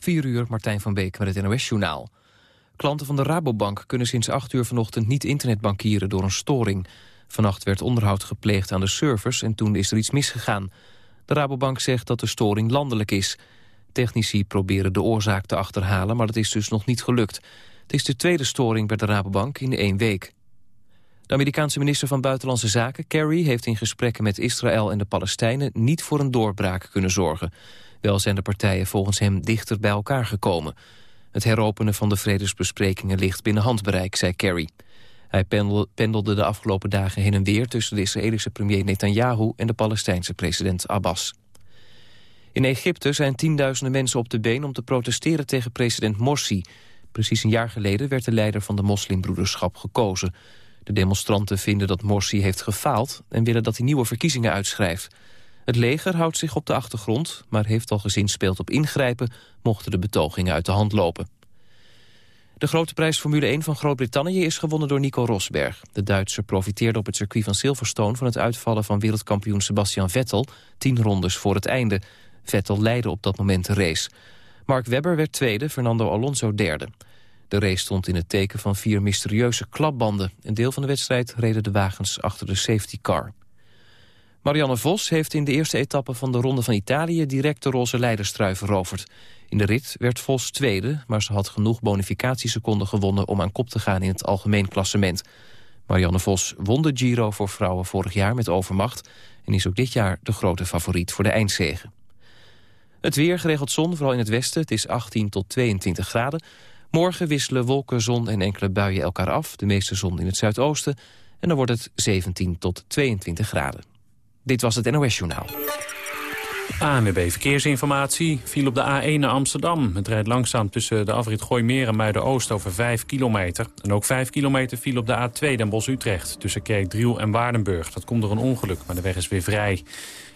4 uur, Martijn van Beek met het NOS-journaal. Klanten van de Rabobank kunnen sinds 8 uur vanochtend niet internetbankieren door een storing. Vannacht werd onderhoud gepleegd aan de servers en toen is er iets misgegaan. De Rabobank zegt dat de storing landelijk is. Technici proberen de oorzaak te achterhalen, maar dat is dus nog niet gelukt. Het is de tweede storing bij de Rabobank in één week. De Amerikaanse minister van Buitenlandse Zaken, Kerry... heeft in gesprekken met Israël en de Palestijnen... niet voor een doorbraak kunnen zorgen. Wel zijn de partijen volgens hem dichter bij elkaar gekomen. Het heropenen van de vredesbesprekingen ligt binnen handbereik, zei Kerry. Hij pendelde de afgelopen dagen heen en weer... tussen de Israëlische premier Netanyahu en de Palestijnse president Abbas. In Egypte zijn tienduizenden mensen op de been om te protesteren tegen president Morsi. Precies een jaar geleden werd de leider van de moslimbroederschap gekozen. De demonstranten vinden dat Morsi heeft gefaald... en willen dat hij nieuwe verkiezingen uitschrijft. Het leger houdt zich op de achtergrond, maar heeft al gezinspeeld op ingrijpen... mochten de betogingen uit de hand lopen. De grote prijs Formule 1 van Groot-Brittannië is gewonnen door Nico Rosberg. De Duitser profiteerde op het circuit van Silverstone... van het uitvallen van wereldkampioen Sebastian Vettel... tien rondes voor het einde. Vettel leidde op dat moment de race. Mark Webber werd tweede, Fernando Alonso derde. De race stond in het teken van vier mysterieuze klapbanden. Een deel van de wedstrijd reden de wagens achter de safety car. Marianne Vos heeft in de eerste etappe van de Ronde van Italië... direct de roze leiderstrui veroverd. In de rit werd Vos tweede, maar ze had genoeg bonificatieseconden gewonnen... om aan kop te gaan in het algemeen klassement. Marianne Vos won de Giro voor vrouwen vorig jaar met overmacht... en is ook dit jaar de grote favoriet voor de eindzege. Het weer, geregeld zon, vooral in het westen. Het is 18 tot 22 graden. Morgen wisselen wolken, zon en enkele buien elkaar af. De meeste zon in het zuidoosten. En dan wordt het 17 tot 22 graden. Dit was het NOS Journaal. ANWB Verkeersinformatie viel op de A1 naar Amsterdam. Het rijdt langzaam tussen de afrit Gooimeer en Muiden-Oost over 5 kilometer. En ook 5 kilometer viel op de A2 Den Bosch-Utrecht... tussen Kerkdriel en Waardenburg. Dat komt door een ongeluk, maar de weg is weer vrij.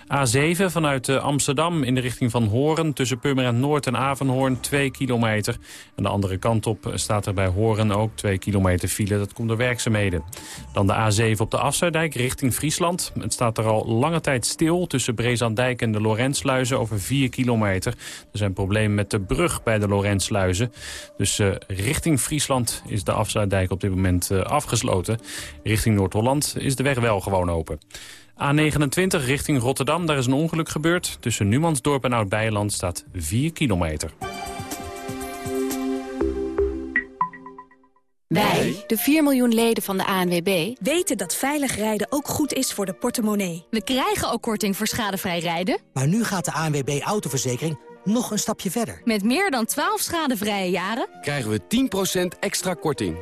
A7 vanuit eh, Amsterdam in de richting van Horen... tussen Purmerend Noord en Avenhoorn 2 kilometer. En de andere kant op staat er bij Horen ook 2 kilometer file. Dat komt door werkzaamheden. Dan de A7 op de Afsluitdijk richting Friesland. Het staat er al lange tijd stil tussen Brezandijk en de Lorentsluizen over 4 kilometer. Er zijn problemen met de brug bij de Lorentsluizen. Dus uh, richting Friesland is de Afsluitdijk op dit moment afgesloten. Richting Noord-Holland is de weg wel gewoon open. A29 richting Rotterdam, daar is een ongeluk gebeurd. Tussen Numansdorp en Oud-Beijerland staat 4 kilometer. Wij, de 4 miljoen leden van de ANWB... weten dat veilig rijden ook goed is voor de portemonnee. We krijgen ook korting voor schadevrij rijden. Maar nu gaat de ANWB Autoverzekering nog een stapje verder. Met meer dan 12 schadevrije jaren... krijgen we 10% extra korting.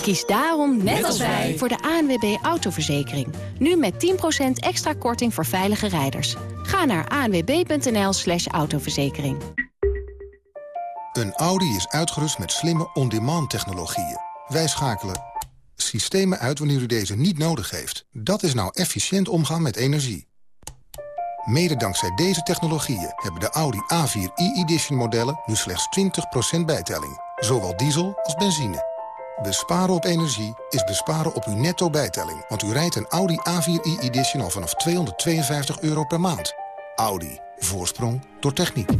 Kies daarom, net als wij, voor de ANWB Autoverzekering. Nu met 10% extra korting voor veilige rijders. Ga naar anwb.nl slash autoverzekering. Een Audi is uitgerust met slimme on-demand technologieën. Wij schakelen systemen uit wanneer u deze niet nodig heeft. Dat is nou efficiënt omgaan met energie. Mede dankzij deze technologieën hebben de Audi A4 e-edition modellen nu slechts 20% bijtelling. Zowel diesel als benzine. Besparen op energie is besparen op uw netto bijtelling. Want u rijdt een Audi A4 e-edition al vanaf 252 euro per maand. Audi. Voorsprong door techniek.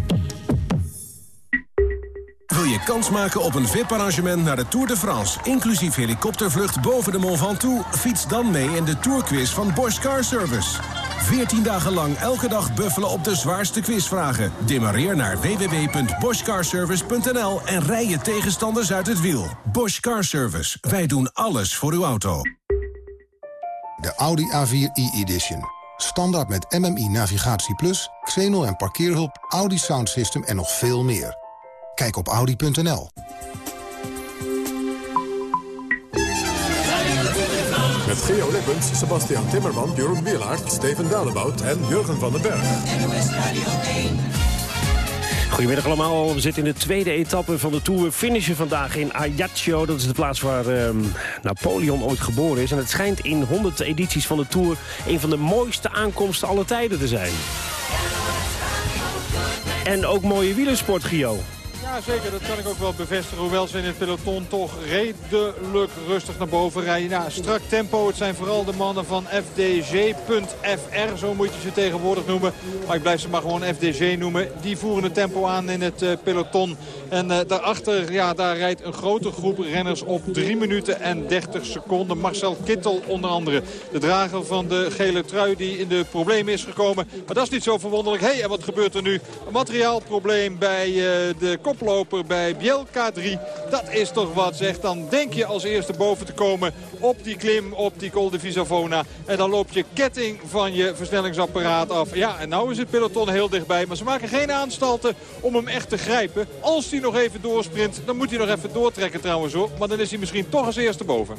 Wil je kans maken op een VIP-arrangement naar de Tour de France... inclusief helikoptervlucht boven de Mont Ventoux? Fiets dan mee in de Tourquiz van Bosch Car Service. 14 dagen lang elke dag buffelen op de zwaarste quizvragen. Demareer naar www.boschcarservice.nl en rij je tegenstanders uit het wiel. Bosch Car Service. Wij doen alles voor uw auto. De Audi A4 e-edition. Standaard met MMI Navigatie Plus, Xenol en parkeerhulp, Audi Sound System en nog veel meer. Kijk op audi.nl. Met Geo Lippens, Sebastian Timmerman, Jeroen Wielaert, Steven Dalebout en Jurgen van den Berg. Goedemiddag allemaal. We zitten in de tweede etappe van de Tour. Finishen vandaag in Ajaccio. Dat is de plaats waar ehm, Napoleon ooit geboren is. En het schijnt in 100 edities van de Tour... een van de mooiste aankomsten aller tijden te zijn. En ook mooie wielersport, Gio. Ja, zeker. Dat kan ik ook wel bevestigen. Hoewel ze in het peloton toch redelijk rustig naar boven rijden. Ja, strak tempo. Het zijn vooral de mannen van FDG.fr. Zo moet je ze tegenwoordig noemen. Maar ik blijf ze maar gewoon FDG noemen. Die voeren het tempo aan in het uh, peloton. En uh, daarachter, ja, daar rijdt een grote groep renners op 3 minuten en 30 seconden. Marcel Kittel onder andere. De drager van de gele trui die in de problemen is gekomen. Maar dat is niet zo verwonderlijk. Hé, hey, en wat gebeurt er nu? Een materiaalprobleem bij uh, de koploper bij Bielka 3. Dat is toch wat, zegt. Dan denk je als eerste boven te komen op die klim, op die Col de Visavona. En dan loop je ketting van je versnellingsapparaat af. Ja, en nou is het peloton heel dichtbij. Maar ze maken geen aanstalten om hem echt te grijpen. Als hij nog even doorsprint, dan moet hij nog even doortrekken trouwens hoor. Maar dan is hij misschien toch als eerste boven.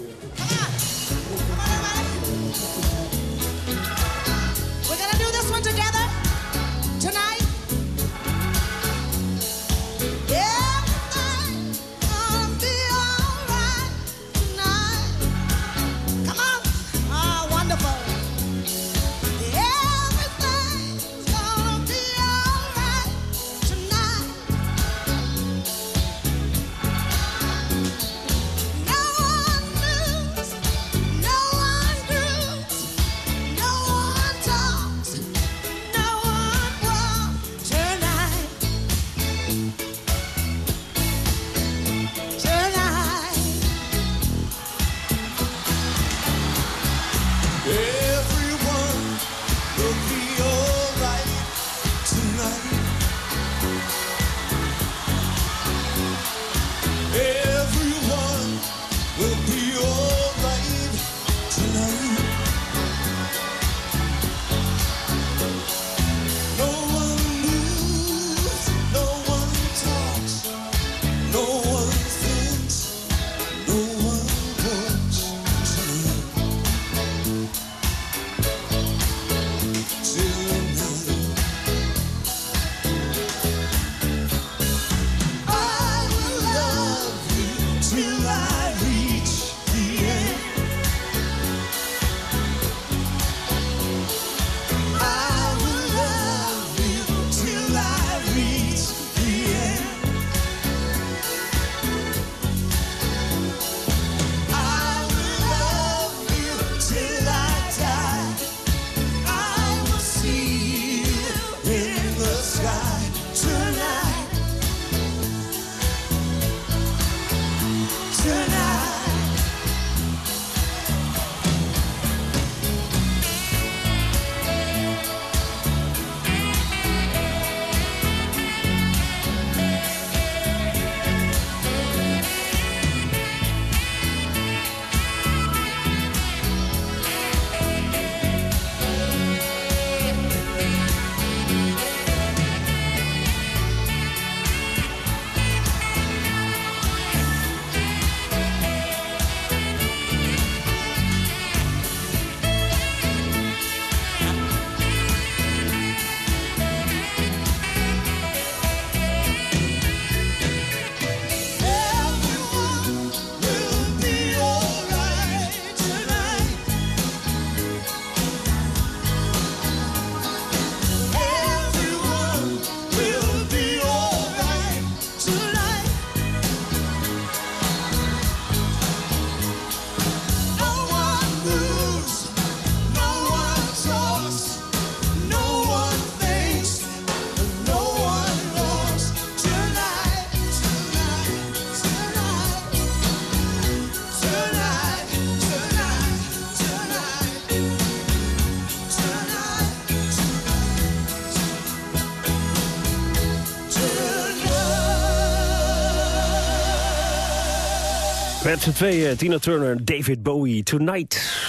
Met z'n tweeën, Tina Turner, David Bowie, Tonight.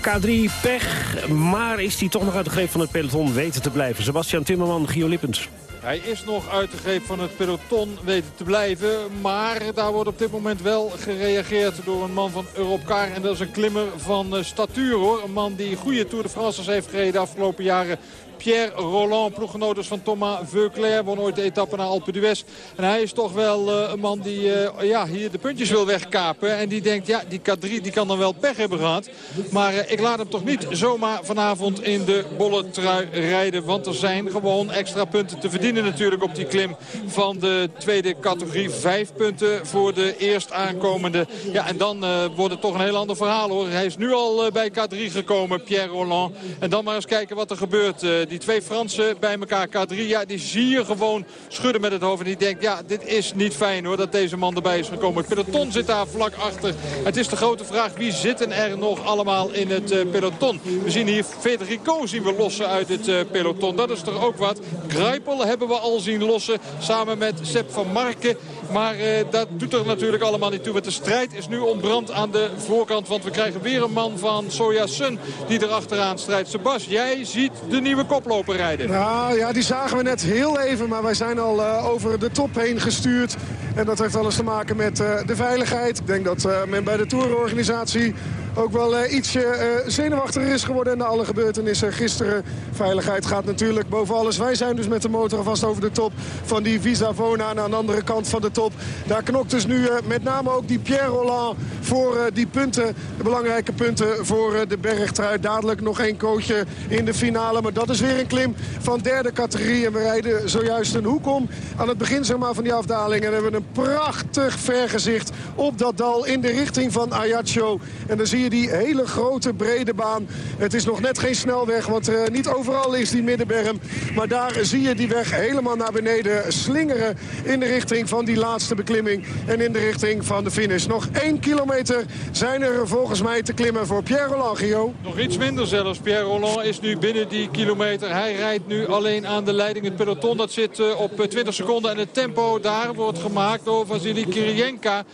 K3 pech, maar is hij toch nog uit de greep van het peloton weten te blijven? Sebastian Timmerman, Gio Lippens. Hij is nog uit de greep van het peloton weten te blijven. Maar daar wordt op dit moment wel gereageerd door een man van Europcar. En dat is een klimmer van statuur hoor. Een man die goede Tour de France heeft gereden de afgelopen jaren Pierre Roland, ploeggenoot van Thomas Veuclair. Won ooit de etappe naar Alpe d'Huez. En hij is toch wel een man die ja, hier de puntjes wil wegkapen. En die denkt, ja, die K3 die kan dan wel pech hebben gehad. Maar ik laat hem toch niet zomaar vanavond in de bolle trui rijden. Want er zijn gewoon extra punten te verdienen natuurlijk op die klim van de tweede categorie. Vijf punten voor de eerst aankomende. Ja, en dan wordt het toch een heel ander verhaal hoor. Hij is nu al bij K3 gekomen, Pierre Roland. En dan maar eens kijken wat er gebeurt. Die twee Fransen bij elkaar, K3, ja, die zie je gewoon schudden met het hoofd. En die denkt, ja, dit is niet fijn hoor, dat deze man erbij is gekomen. Het peloton zit daar vlak achter. Het is de grote vraag, wie zitten er nog allemaal in het peloton? We zien hier Federico zien we lossen uit het peloton. Dat is toch ook wat. Grijpel hebben we al zien lossen, samen met Sepp van Marken. Maar uh, dat doet er natuurlijk allemaal niet toe. Want de strijd is nu ontbrand aan de voorkant. Want we krijgen weer een man van Soja Sun die erachteraan strijdt. Sebas, jij ziet de nieuwe koploper rijden. Nou ja, die zagen we net heel even. Maar wij zijn al uh, over de top heen gestuurd. En dat heeft alles te maken met uh, de veiligheid. Ik denk dat men bij de tourorganisatie ook wel uh, ietsje uh, zenuwachtiger is geworden na alle gebeurtenissen gisteren. Veiligheid gaat natuurlijk boven alles. Wij zijn dus met de motor alvast over de top van die Visa Vona. En aan de andere kant van de top, daar knokt dus nu uh, met name ook die Pierre Roland voor die punten. De belangrijke punten voor de bergtrui. Dadelijk nog één kootje in de finale. Maar dat is weer een klim van derde categorie. En we rijden zojuist een hoek om aan het begin zeg maar, van die afdaling. En hebben een prachtig vergezicht op dat dal in de richting van Ajaccio. En dan zie je die hele grote brede baan. Het is nog net geen snelweg, want uh, niet overal is die middenberm. Maar daar zie je die weg helemaal naar beneden slingeren in de richting van die laatste beklimming. En in de richting van de finish. Nog één kilometer zijn er volgens mij te klimmen voor Pierre Roland, Gio. Nog iets minder zelfs. Pierre Roland is nu binnen die kilometer. Hij rijdt nu alleen aan de leiding. Het peloton dat zit uh, op 20 seconden. En het tempo daar wordt gemaakt door Vasily Kirienka.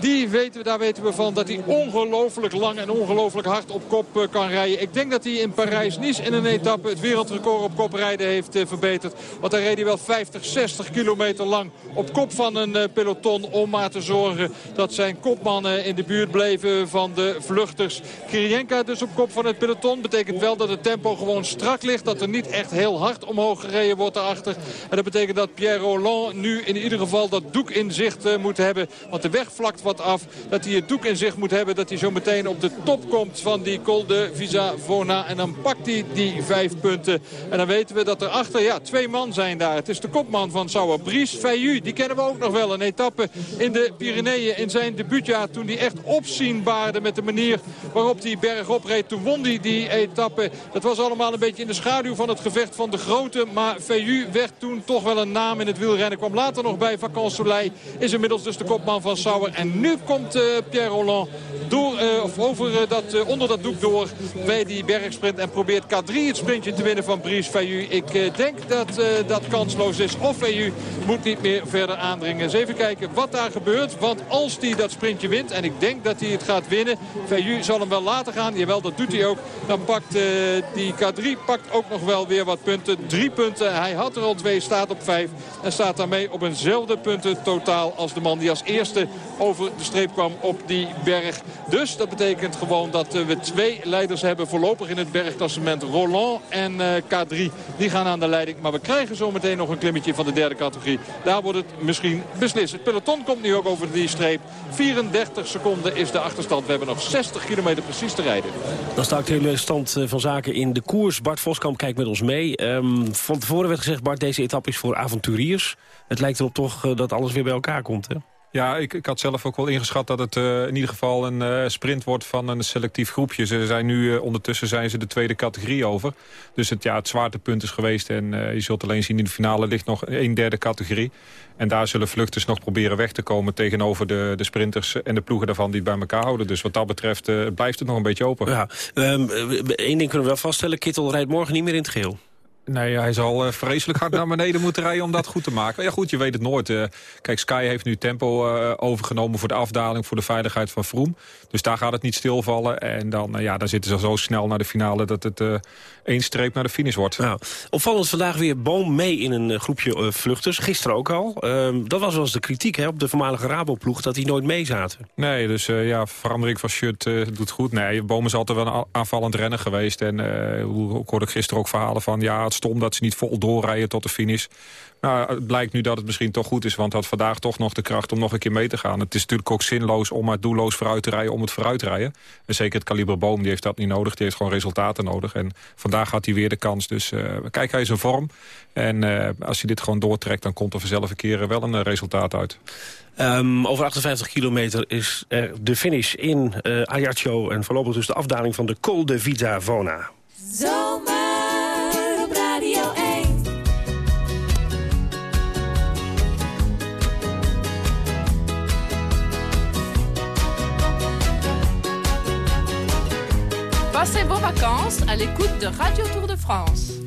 Die weten, daar weten we van dat hij ongelooflijk lang en ongelooflijk hard op kop eh, kan rijden. Ik denk dat hij in Parijs-Nice in een etappe het wereldrecord op kop rijden heeft eh, verbeterd. Want hij reed hij wel 50, 60 kilometer lang op kop van een eh, peloton. Om maar te zorgen dat zijn kopmannen in de buurt bleven van de vluchters. Kirienka dus op kop van het peloton. Betekent wel dat het tempo gewoon strak ligt. Dat er niet echt heel hard omhoog gereden wordt daarachter. En dat betekent dat Pierre Roland nu in ieder geval dat doek in zicht moet hebben. Want de weg vlak wat af. Dat hij het doek in zich moet hebben. Dat hij zo meteen op de top komt van die Col de Visa Vona. En dan pakt hij die vijf punten. En dan weten we dat er achter ja, twee man zijn daar. Het is de kopman van Sauer. Brice Feyu, die kennen we ook nog wel. Een etappe in de Pyreneeën in zijn debuutjaar. Toen hij echt opzien baarde met de manier waarop hij bergop reed. Toen won hij die etappe. Dat was allemaal een beetje in de schaduw van het gevecht van de grote. Maar Feyu werd toen toch wel een naam in het wielrennen. Kwam later nog bij Vacan Soleil. Is inmiddels dus de kopman van Sauer. En nu komt uh, Pierre Roland door, uh, of over, uh, dat, onder dat doek door bij die bergsprint. En probeert K3 het sprintje te winnen van Brice Feyu. Ik denk dat dat kansloos is. Of Feyu moet niet meer verder aandringen. Eens even kijken wat daar gebeurt. Want als hij dat sprintje wint, en ik denk dat hij het gaat winnen. Feyu zal hem wel laten gaan. Jawel, dat doet hij ook. Dan pakt die K3 pakt ook nog wel weer wat punten. Drie punten. Hij had er al twee, staat op vijf. En staat daarmee op eenzelfde punten totaal als de man die als eerste over de streep kwam op die berg. Dus dat betekent gewoon dat eh, we twee leiders hebben voorlopig in het bergklassement. Roland en eh, K3, die gaan aan de leiding. Maar we krijgen zometeen nog een klimmetje van de derde categorie. Daar wordt het misschien beslist. Het peloton komt nu ook over die streep. 34 seconden is de achterstand. We hebben nog 60 kilometer precies te rijden. Dan staat de hele stand eh, van zaken in de koers. Bart Voskamp kijkt met ons mee. Um, van tevoren werd gezegd, Bart, deze etappe is voor avonturiers. Het lijkt erop toch dat alles weer bij elkaar komt, hè? Ja, ik, ik had zelf ook wel ingeschat dat het uh, in ieder geval een uh, sprint wordt van een selectief groepje. Ze zijn nu, uh, ondertussen zijn ze de tweede categorie over. Dus het, ja, het zwaartepunt is geweest en je zult alleen zien in de finale ligt nog een derde categorie. En daar zullen vluchters nog proberen weg te komen tegenover de, de sprinters en de ploegen daarvan die het bij elkaar houden. Dus wat dat betreft blijft het nog een beetje open. Ja, um, één ding kunnen we wel vaststellen, Kittel rijdt morgen niet meer in het geel. Nee, hij zal uh, vreselijk hard naar beneden moeten rijden om dat goed te maken. Ja goed, je weet het nooit. Uh, kijk, Sky heeft nu tempo uh, overgenomen voor de afdaling, voor de veiligheid van Vroom. Dus daar gaat het niet stilvallen. En dan, ja, dan zitten ze zo snel naar de finale dat het één streep naar de finish wordt. Nou, opvallend vandaag weer Boom mee in een groepje vluchters. Gisteren ook al. Ehm, dat was wel eens de kritiek hè, op de voormalige Rabo-ploeg, dat die nooit mee zaten. Nee, dus ja, verandering van shirt doet goed. Nee, Boom is altijd wel een aanvallend rennen geweest. En hoe ik hoorde gisteren ook verhalen van, ja, het stom dat ze niet vol doorrijden tot de finish. Nou, het blijkt nu dat het misschien toch goed is... want had vandaag toch nog de kracht om nog een keer mee te gaan. Het is natuurlijk ook zinloos om maar doelloos vooruit te rijden... om het vooruit te rijden. En zeker het kaliber Boom die heeft dat niet nodig. Die heeft gewoon resultaten nodig. En vandaag had hij weer de kans. Dus uh, kijk, hij is in vorm. En uh, als hij dit gewoon doortrekt... dan komt er vanzelf een keer wel een uh, resultaat uit. Um, over 58 kilometer is er de finish in uh, Ajaccio... en voorlopig dus de afdaling van de Col de Vita Vona. Zomer Passez vos vacances à l'écoute de Radio Tour de France.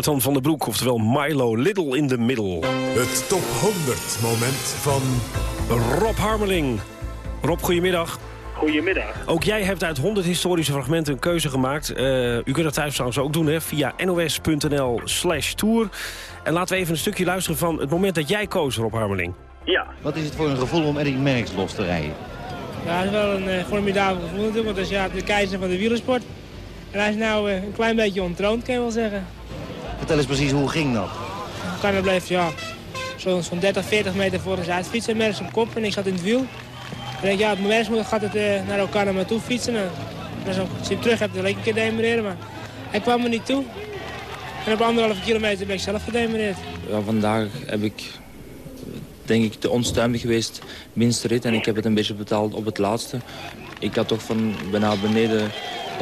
Jonathan van der Broek, oftewel Milo Little in the Middle. Het top 100 moment van... Rob Harmeling. Rob, goedemiddag. Goedemiddag. Ook jij hebt uit 100 historische fragmenten een keuze gemaakt. Eh, u kunt dat thuis trouwens ook doen hè, via nos.nl slash tour. En laten we even een stukje luisteren van het moment dat jij koos, Rob Harmeling. Ja. Wat is het voor een gevoel om Eddie Merckx los te rijden? Ja, het is wel een eh, formidabel gevoel natuurlijk, want hij is ja, de keizer van de wielersport. En hij is nou eh, een klein beetje ontroond, kan je wel zeggen. Vertel eens precies, hoe ging dat? Kan bleef ja, zo'n zo'n 30, 40 meter voor ons uit fietsen, Merckx op kop en ik zat in het wiel. En ik denk, ja, op Merckx moet- gaat het eh, naar elkaar naar me toe fietsen. En, als ik hem terug heb, dan leek ik een keer demereren, maar hij kwam er niet toe. En op anderhalve kilometer ben ik zelf gedemereerd. Ja, vandaag heb ik, denk ik, te onstuimig geweest, minste rit. En ik heb het een beetje betaald op het laatste. Ik had toch van bijna beneden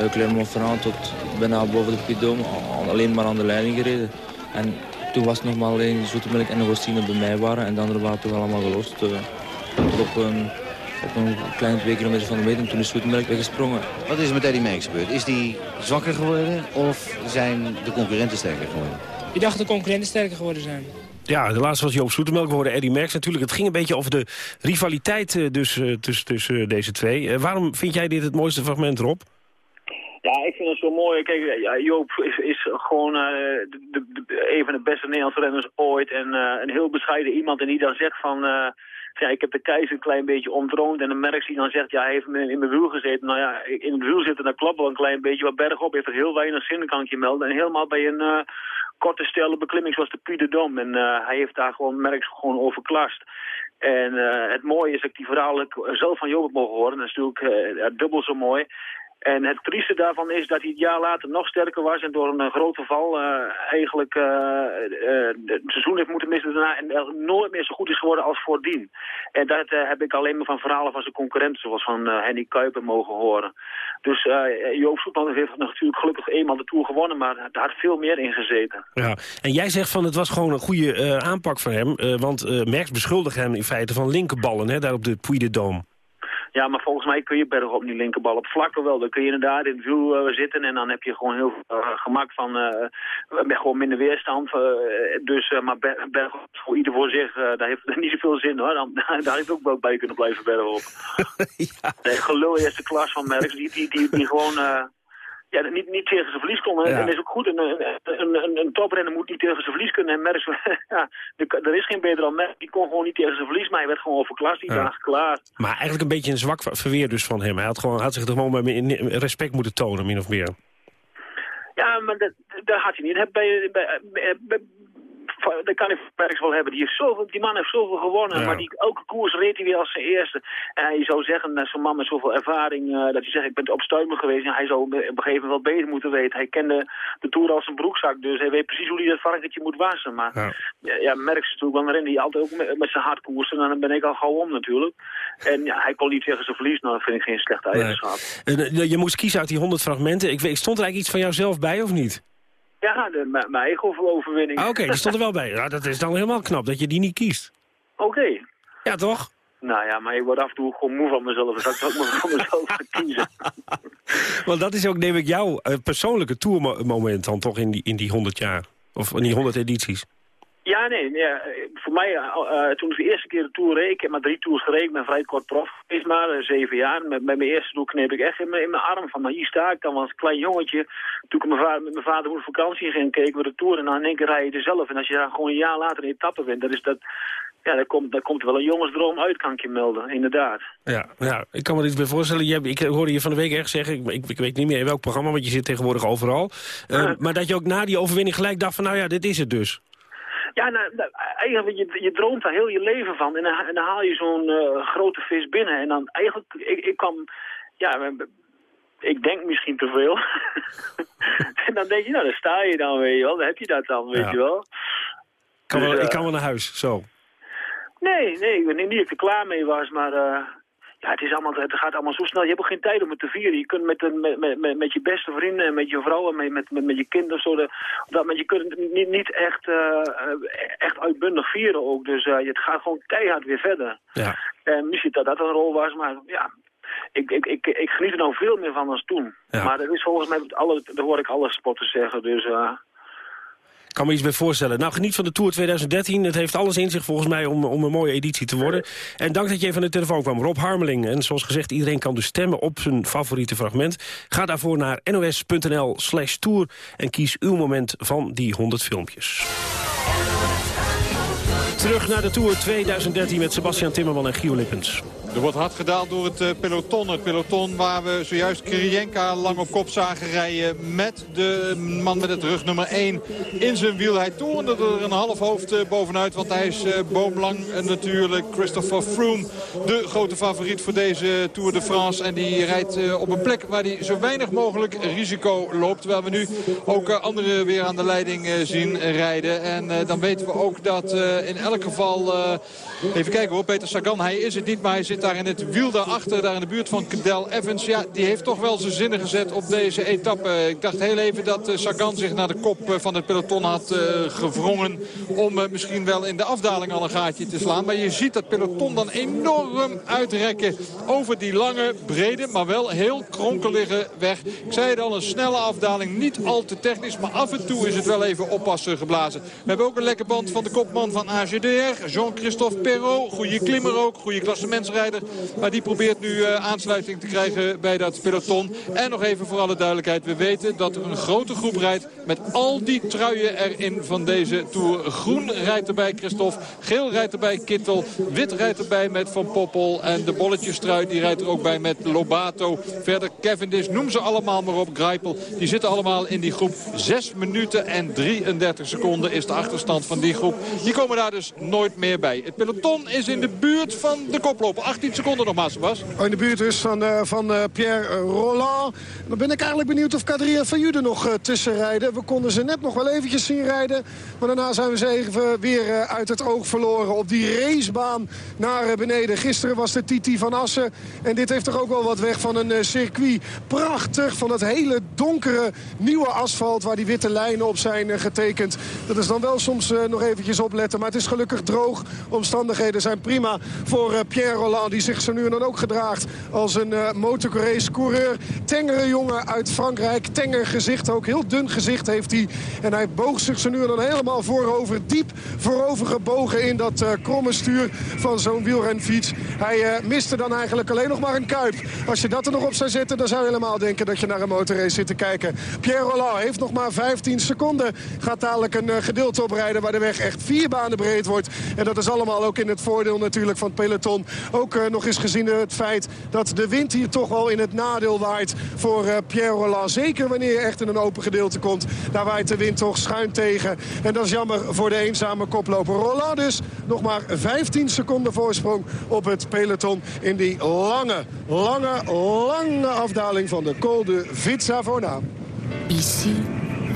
uh, Clermont-Ferrand tot bijna boven de al- alleen maar aan de leiding gereden. En toen was het nog maar alleen Zoetemelk en de Rostine bij mij waren. En de anderen waren toch allemaal gelost. eh, tot op een, op een kleine twee kilometer van de meter. En toen is Zoetemelk weggesprongen. Wat is er met Eddie Merckx gebeurd? Is die zwakker geworden of zijn de concurrenten sterker geworden? Ik dacht dat de concurrenten sterker geworden zijn. Ja, de laatste was Joop Zoetemelk, we hoorden Eddie Merckx natuurlijk. Het ging een beetje over de rivaliteit eh, dus, eh, tussen, tussen deze twee. Eh, waarom vind jij dit het mooiste fragment, Rob? Ja, ik vind het zo mooi. Kijk, Joop is, is gewoon eh, de, de- de- een van de beste Nederlandse renners ooit. En eh, een heel bescheiden iemand. En die dan zegt van... eh, ja, ik heb de keizer een klein beetje ontroond. En dan merkt hij dan zegt, ja, hij heeft me in mijn wiel gezeten. Nou ja, in het wiel zitten, dat klopt wel een klein beetje. Maar bergop heeft er heel weinig zin, kan ik je melden. En helemaal bij een eh, korte, stelle beklimming zoals de Puy Dôme. En eh, hij heeft daar gewoon, merk gewoon overklast. En eh, het mooie is dat ik die ook zelf van Joop mogen horen. Dat is natuurlijk eh, dubbel zo mooi. En het trieste daarvan is dat hij het jaar later nog sterker was en door een eh, grote val eh, eigenlijk eh, het seizoen heeft moeten missen daarna en nooit meer zo goed is geworden als voordien. En dat heb ik alleen maar van verhalen van zijn concurrenten, zoals van Henny Kuiper, mogen horen. Dus Joop Soepman heeft natuurlijk gelukkig eenmaal de Tour gewonnen, maar daar had veel meer in gezeten. Ja. En jij zegt van het was gewoon een goede aanpak van hem. want Merckx beschuldigt hem in feite van linkerballen hè, daar op de Puy de Dôme. Ja, maar volgens mij kun je bergop niet linkerbal op vlakken wel. Dan kun je inderdaad in het wiel eh, zitten en dan heb je gewoon heel veel eh, gemak van eh, met gewoon minder weerstand. eh, dus, eh, maar ber- bergop voor ieder voor zich, eh, daar heeft niet zoveel zin hoor. Dan, daar heeft ook wel bij kunnen blijven bergop. ja. De gelul eerste klas van Merckx, die, die, die, die gewoon... ja, niet, niet tegen zijn verlies kon. En Ja. dat is ook goed. Een, een, een, een, toprenner moet niet tegen zijn verlies kunnen. En Merckx, ja, er, is geen beter dan Merckx. Die kon gewoon niet tegen zijn verlies, maar hij werd gewoon overklast. Die Ja. dagen klaar. Maar eigenlijk een beetje een zwak verweer dus van hem. Hij had, gewoon, had zich er gewoon bij respect moeten tonen, min of meer. Ja, maar dat, dat had hij niet. Bij, bij, bij, dat kan ik Merckx wel hebben. Die, heeft zoveel, die man heeft zoveel gewonnen, Ja. maar die, elke koers reed hij weer als zijn eerste. En hij zou zeggen, dat zo'n man met zoveel ervaring, eh, dat hij zegt, ik ben opstuimer geweest. En hij zou op een gegeven moment wel beter moeten weten. Hij kende de Tour als een broekzak, dus hij weet precies hoe hij dat varkentje moet wassen. Maar Ja. ja, ja Merckx natuurlijk wel die altijd ook met, met zijn hart koerst. En dan ben ik al gauw om natuurlijk. En ja, hij kon niet tegen zijn verlies, nou dat vind ik geen slechte eigenschap. Eh, je moest kiezen uit die 100 fragmenten. Ik, weet- stond er eigenlijk iets van jou zelf bij of niet? Ja, de, mijn eigen overwinning. Ah, Oké, die stond er wel bij. Ja, dat is dan helemaal knap dat je die niet kiest. Oké. Ja, toch? Nou ja, maar ik word af en toe gewoon moe van mezelf. Dus dat ik ook maar voor mezelf kiezen. Want dat is ook, neem ik, jouw eh, persoonlijke tourmoment dan toch in die, in die 100 jaar. Of in die 100 edities. Ja, nee. Ja, eh, voor mij, eh, eh, toen ik de eerste keer de Tour reed, ik heb maar drie Tours gereden, ik ben vrij kort prof geweest maar, zeven jaar. Met, met mijn eerste Tour kneep ik echt in mijn, in mijn arm van, nou hier sta ik dan als klein jongetje. Toen ik met mijn vader, met mijn vader op vakantie ging, keken we de Tour en dan in één keer rij je er zelf. En als je daar gewoon een jaar later een etappe wint, dat is dat, ja, daar komt, daar komt er wel een jongensdroom uit, kan ik je melden, inderdaad. Ja, ja, ik kan me er iets bij voorstellen. Je, ik hoorde je van de week echt zeggen, ik, ik, ik weet niet meer in welk programma, want je zit tegenwoordig overal. Maar dat je ook na die overwinning gelijk dacht van, nou ja, dit is het dus. Ja, nou, nou, eigenlijk, je, je droomt daar heel je leven van. En dan, en dan haal je zo'n eh, grote vis binnen. En dan eigenlijk, ik, ik kwam, ja, ik denk misschien te veel. en dan denk je, nou, daar sta je dan, weet je wel. Dan heb je dat dan, weet Ja. je wel. Kan Dus, wel, eh, ik kan wel naar huis, zo. Nee, nee, ik weet niet of ik er klaar mee was, maar... eh, ja, het, is allemaal, het gaat allemaal zo snel. Je hebt ook geen tijd om het te vieren. Je kunt met, een- met, met, met, je beste vrienden en met je vrouw en met, met, met, met je kinderen... Zo de, dat moment, je kunt het niet, niet echt, eh, echt uitbundig vieren ook. Dus eh, het gaat gewoon keihard weer verder. Ja. En misschien dat dat een rol was, maar ja... Ik, ik, ik, ik geniet er nou veel meer van dan toen. Ja. Maar dat is volgens mij, alle, dat hoor ik alle sporters zeggen. Dus Ik kan me iets bij voorstellen. Nou, geniet van de Tour 2013. Het heeft alles in zich volgens mij om, om een mooie editie te worden. En dank dat je even aan de telefoon kwam. Rob Harmeling. En zoals gezegd, iedereen kan dus stemmen op zijn favoriete fragment. Ga daarvoor naar nos.nl slash tour en kies uw moment van die 100 filmpjes. Terug naar de Tour 2013 met Sebastian Timmerman en Gio Lippens. Er wordt hard gedaald door het eh, peloton. Het peloton waar we zojuist Kirienka lang op kop zagen rijden... met de man met het rug nummer 1 in zijn wiel. Hij toonde er een half hoofd eh, bovenuit, want hij is eh, boomlang natuurlijk. Christopher Froome, de grote favoriet voor deze Tour de France. En die rijdt op een plek waar hij zo weinig mogelijk risico loopt. Terwijl we nu ook anderen weer aan de leiding zien rijden. En dan weten we ook dat in elk geval... even kijken hoor, Peter Sagan, hij is het niet, maar hij zit daar in het wiel daarachter. Daar in de buurt van Cadel Evans. Ja, die heeft toch wel zijn zinnen gezet op deze etappe. Ik dacht heel even dat eh, Sagan zich naar de kop eh, van het peloton had eh, gevrongen. Om misschien wel in de afdaling al een gaatje te slaan. Maar je ziet dat peloton dan enorm uitrekken over die lange, brede, maar wel heel kronkelige weg. Ik zei het al, een snelle afdaling. Niet al te technisch, maar af en toe is het wel even oppassen geblazen. We hebben ook een lekker band van de kopman van AGDR. Jean-Christophe Perrault. Goede klimmer ook, goede klassementsrijder. Maar die probeert nu eh, aansluiting te krijgen bij dat peloton. En nog even voor alle duidelijkheid. We weten dat er een grote groep rijdt met al die truien erin van deze Tour. Groen rijdt erbij Christophe. Geel rijdt erbij Kittel. Wit rijdt erbij met Van Poppel. En de bolletjestrui die rijdt er ook bij met Lobato. Verder Cavendish. Noem ze allemaal maar op. Greipel. Die zitten allemaal in die groep. 6 minuten en 33 seconden is de achterstand van die groep. Die komen daar dus nooit meer bij. Het peloton is in de buurt van de koploper. 18 seconden nog maar, Sebas. Oh, in de buurt dus van, eh, van eh, Pierre Roland. Dan ben ik eigenlijk benieuwd of Kadria van er nog eh, tussen rijden. We konden ze net nog wel eventjes zien rijden. Maar daarna zijn we ze even weer uit het oog verloren. Op die racebaan naar beneden. Gisteren was de Titi van Assen. En dit heeft toch ook wel wat weg van een circuit. Prachtig van dat hele donkere nieuwe asfalt... waar die witte lijnen op zijn getekend. Dat is dan wel soms nog eventjes opletten. Maar het is gelukkig droog. Omstandigheden zijn prima voor Pierre Roland... die zich zo nu en dan ook gedraagt als een uh, motorrace coureur. Tengere jongen uit Frankrijk. Tenger gezicht ook. Heel dun gezicht heeft hij. En hij boog zich zo nu en dan helemaal voorover. Diep voorover gebogen in dat uh, kromme stuur van zo'n wielrenfiets. Hij uh, miste dan eigenlijk alleen nog maar een kuip. Als je dat er nog op zou zetten, dan zou je helemaal denken dat je naar een motorrace zit te kijken. Pierre Roland heeft nog maar 15 seconden. Gaat dadelijk een gedeelte oprijden waar de weg echt vier banen breed wordt. En dat is allemaal ook in het voordeel natuurlijk van het peloton. Ook uh, nog eens gezien het feit dat de wind hier toch wel in het nadeel waait voor uh, Pierre Roland. Zeker wanneer je echt in een open gedeelte komt. Daar waait de wind toch schuin tegen. En dat is jammer voor de eenzame koploper. Roland dus nog maar 15 seconden voorsprong op het peloton in die lange, lange, lange afdaling van de Col de Vitsavona. Ici,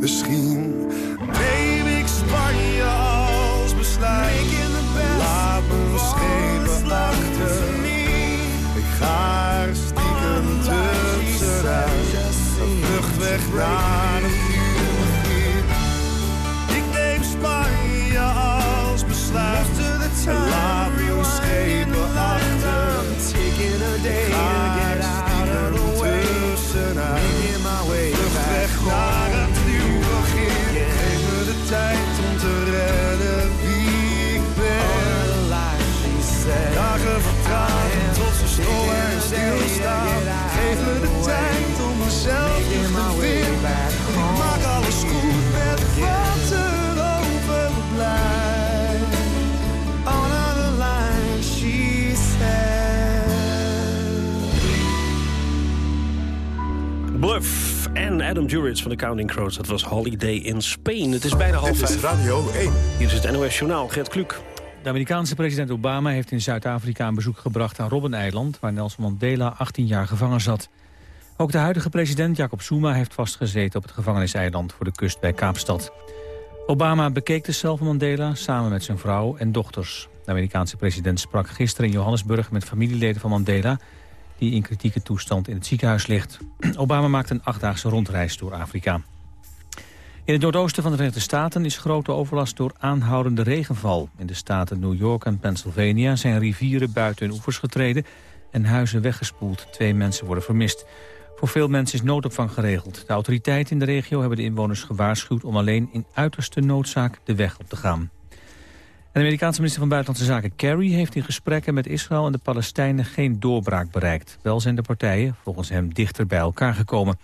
Misschien neem ik Spanje als besluit. Laat mijn schepen achter. Ik ga er stiekem tussenuit. Een vlucht weg naar en Adam Duritz van de Counting Crows. Dat was Holiday in Spain. Het is bijna half Dit is vijf. Radio 1. Hier is het NOS Journaal, Gert Kluk. De Amerikaanse president Obama heeft in Zuid-Afrika een bezoek gebracht aan Robben-eiland... waar Nelson Mandela 18 jaar gevangen zat. Ook de huidige president Jacob Zuma heeft vastgezeten op het gevangeniseiland voor de kust bij Kaapstad. Obama bekeek de cel van Mandela samen met zijn vrouw en dochters. De Amerikaanse president sprak gisteren in Johannesburg met familieleden van Mandela... die in kritieke toestand in het ziekenhuis ligt. Obama maakt een achtdaagse rondreis door Afrika. In het noordoosten van de Verenigde Staten is grote overlast door aanhoudende regenval. In de staten New York en Pennsylvania zijn rivieren buiten hun oevers getreden en huizen weggespoeld. Twee mensen worden vermist. Voor veel mensen is noodopvang geregeld. De autoriteiten in de regio hebben de inwoners gewaarschuwd om alleen in uiterste noodzaak de weg op te gaan. De Amerikaanse minister van Buitenlandse Zaken Kerry heeft in gesprekken met Israël en de Palestijnen geen doorbraak bereikt. Wel zijn de partijen volgens hem dichter bij elkaar gekomen.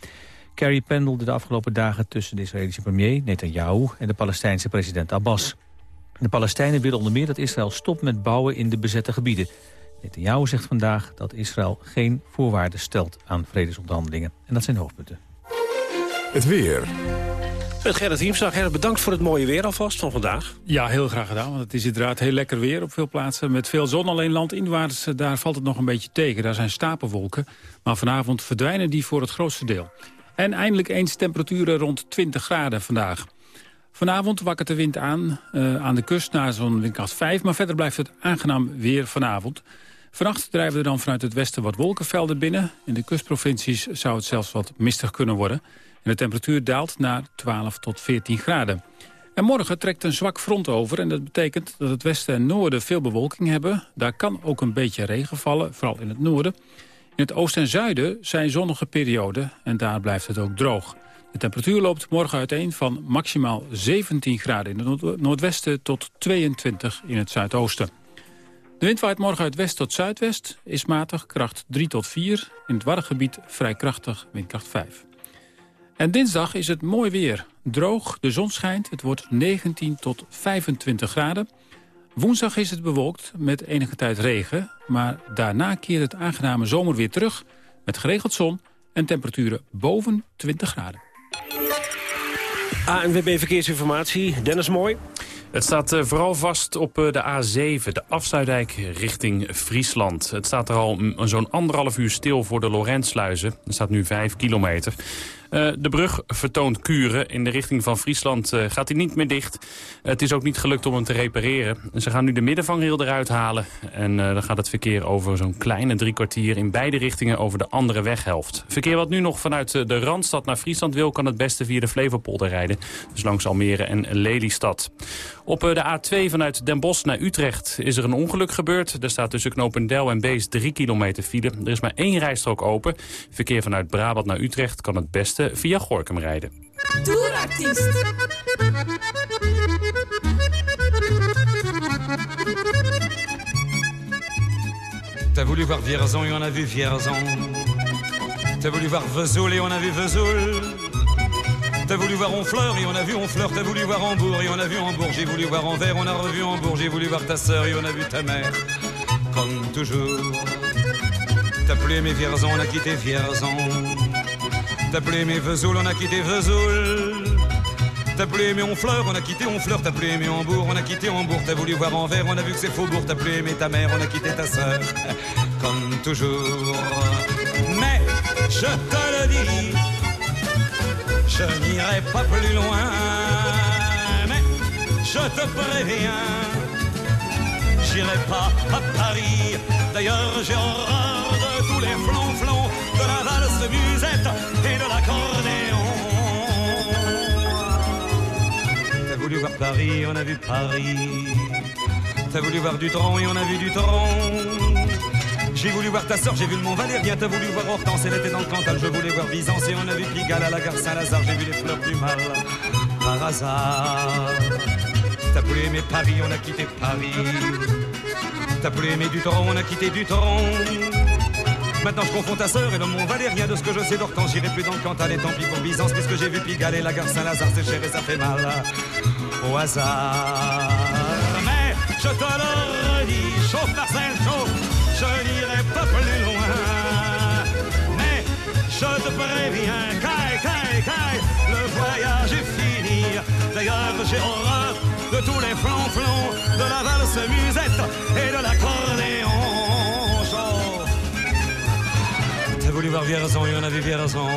Kerry pendelde de afgelopen dagen tussen de Israëlische premier Netanyahu en de Palestijnse president Abbas. De Palestijnen willen onder meer dat Israël stopt met bouwen in de bezette gebieden. Netanyahu zegt vandaag dat Israël geen voorwaarden stelt aan vredesonderhandelingen. En dat zijn hoofdpunten. Het weer. Met Gerrit Hiemstra. Gerrit, bedankt voor het mooie weer alvast van vandaag. Ja, heel graag gedaan. Want het is inderdaad heel lekker weer op veel plaatsen. Met veel zon. Alleen landinwaarts, eh, daar valt het nog een beetje tegen. Daar zijn stapelwolken. Maar vanavond verdwijnen die voor het grootste deel. En eindelijk eens temperaturen rond 20 graden vandaag. Vanavond wakkert de wind aan eh, aan de kust naar zo'n windkracht 5. Maar verder blijft het aangenaam weer vanavond. Vannacht drijven er dan vanuit het westen wat wolkenvelden binnen. In de kustprovincies zou het zelfs wat mistig kunnen worden. De temperatuur daalt naar 12 tot 14 graden. En morgen trekt een zwak front over. En dat betekent dat het westen en noorden veel bewolking hebben. Daar kan ook een beetje regen vallen, vooral in het noorden. In het oosten en zuiden zijn zonnige perioden. En daar blijft het ook droog. De temperatuur loopt morgen uiteen van maximaal 17 graden in het noord- noordwesten... tot 22 in het zuidoosten. De wind waait morgen uit west tot zuidwest, is matig, kracht 3 tot 4. In het Waddengebied vrij krachtig, windkracht 5. En dinsdag is het mooi weer. Droog, de zon schijnt, het wordt 19 tot 25 graden. Woensdag is het bewolkt met enige tijd regen. Maar daarna keert het aangename zomerweer terug... met geregeld zon en temperaturen boven 20 graden. ANWB Verkeersinformatie, Dennis Mooi. Het staat eh, vooral vast op eh, de A7, de afsluitdijk richting Friesland. Het staat er al zo'n anderhalf uur stil voor de Lorentsluizen. Er staat nu vijf kilometer. Eh, de brug vertoont kuren. In de richting van Friesland eh, gaat hij niet meer dicht. het is ook niet gelukt om hem te repareren. Ze gaan nu de middenvangrail eruit halen. En eh, dan gaat het verkeer over zo'n kleine drie kwartier... in beide richtingen over de andere weghelft. Verkeer wat nu nog vanuit de Randstad naar Friesland wil... kan het beste via de Flevopolder rijden. Dus langs Almere en Lelystad. Op de A2 vanuit Den Bosch naar Utrecht is er een ongeluk gebeurd. Er staat tussen Knopendel en Bees 3 kilometer file. Er is maar één rijstrook open. Verkeer vanuit Brabant naar Utrecht kan het beste via Gorkum rijden. Tourartiest. T'as voulu voir Vierzon et on a vu Vierzon. T'as voulu voir Vesoul et on a vu Vesoul. T'as voulu voir Honfleur et on a vu Honfleur. T'as voulu voir Hambourg et on a vu Hambourg. J'ai voulu voir Anvers, on a revu Hambourg. J'ai voulu voir ta sœur et on a vu ta mère. Comme toujours. T'as plus aimé Vierzon, on a quitté Vierzon. T'as plus aimé Vesoul, on a quitté Vesoul. T'as plus aimé Honfleur, on a quitté Honfleur. T'as plus aimé Hambourg, on a quitté Hambourg. T'as voulu voir Anvers, on a vu que c'est Faubourg. T'as plus aimé ta mère, on a quitté ta sœur. Comme toujours. Mais je te le dis, je n'irai pas plus loin. Mais je te préviens, j'irai pas à Paris. D'ailleurs, j'ai Paris, on a vu Paris. T'as voulu voir du tronc et on a vu du tronc. J'ai voulu voir ta sœur, j'ai vu le Mont Valérien. T'as voulu voir Hortense, elle était dans le Cantal. Je voulais voir Byzance et on a vu Pigalle à la gare Saint-Lazare. J'ai vu les fleurs du mal par hasard. T'as plus aimé Paris, on a quitté Paris. T'as plus aimé du tronc, on a quitté du tronc. Maintenant je confonds ta sœur et le mont Valérien De ce que je sais d'Hortense j'irai plus dans le Cantal Et tant pis pour Byzance. Puisque j'ai vu Pigalle et la gare Saint-Lazare? C'est cher et ça fait mal. Au hasard. Mais je te le redis, chauffe Marcel, chauffe. Je n'irai pas plus loin. Mais je te préviens, caille, caille, caille. Le voyage est fini. D'ailleurs j'ai horreur de tous les flonflons De la valse musette et de l'accordéon T'as voulu voir Vierzon et on a vu Vierzon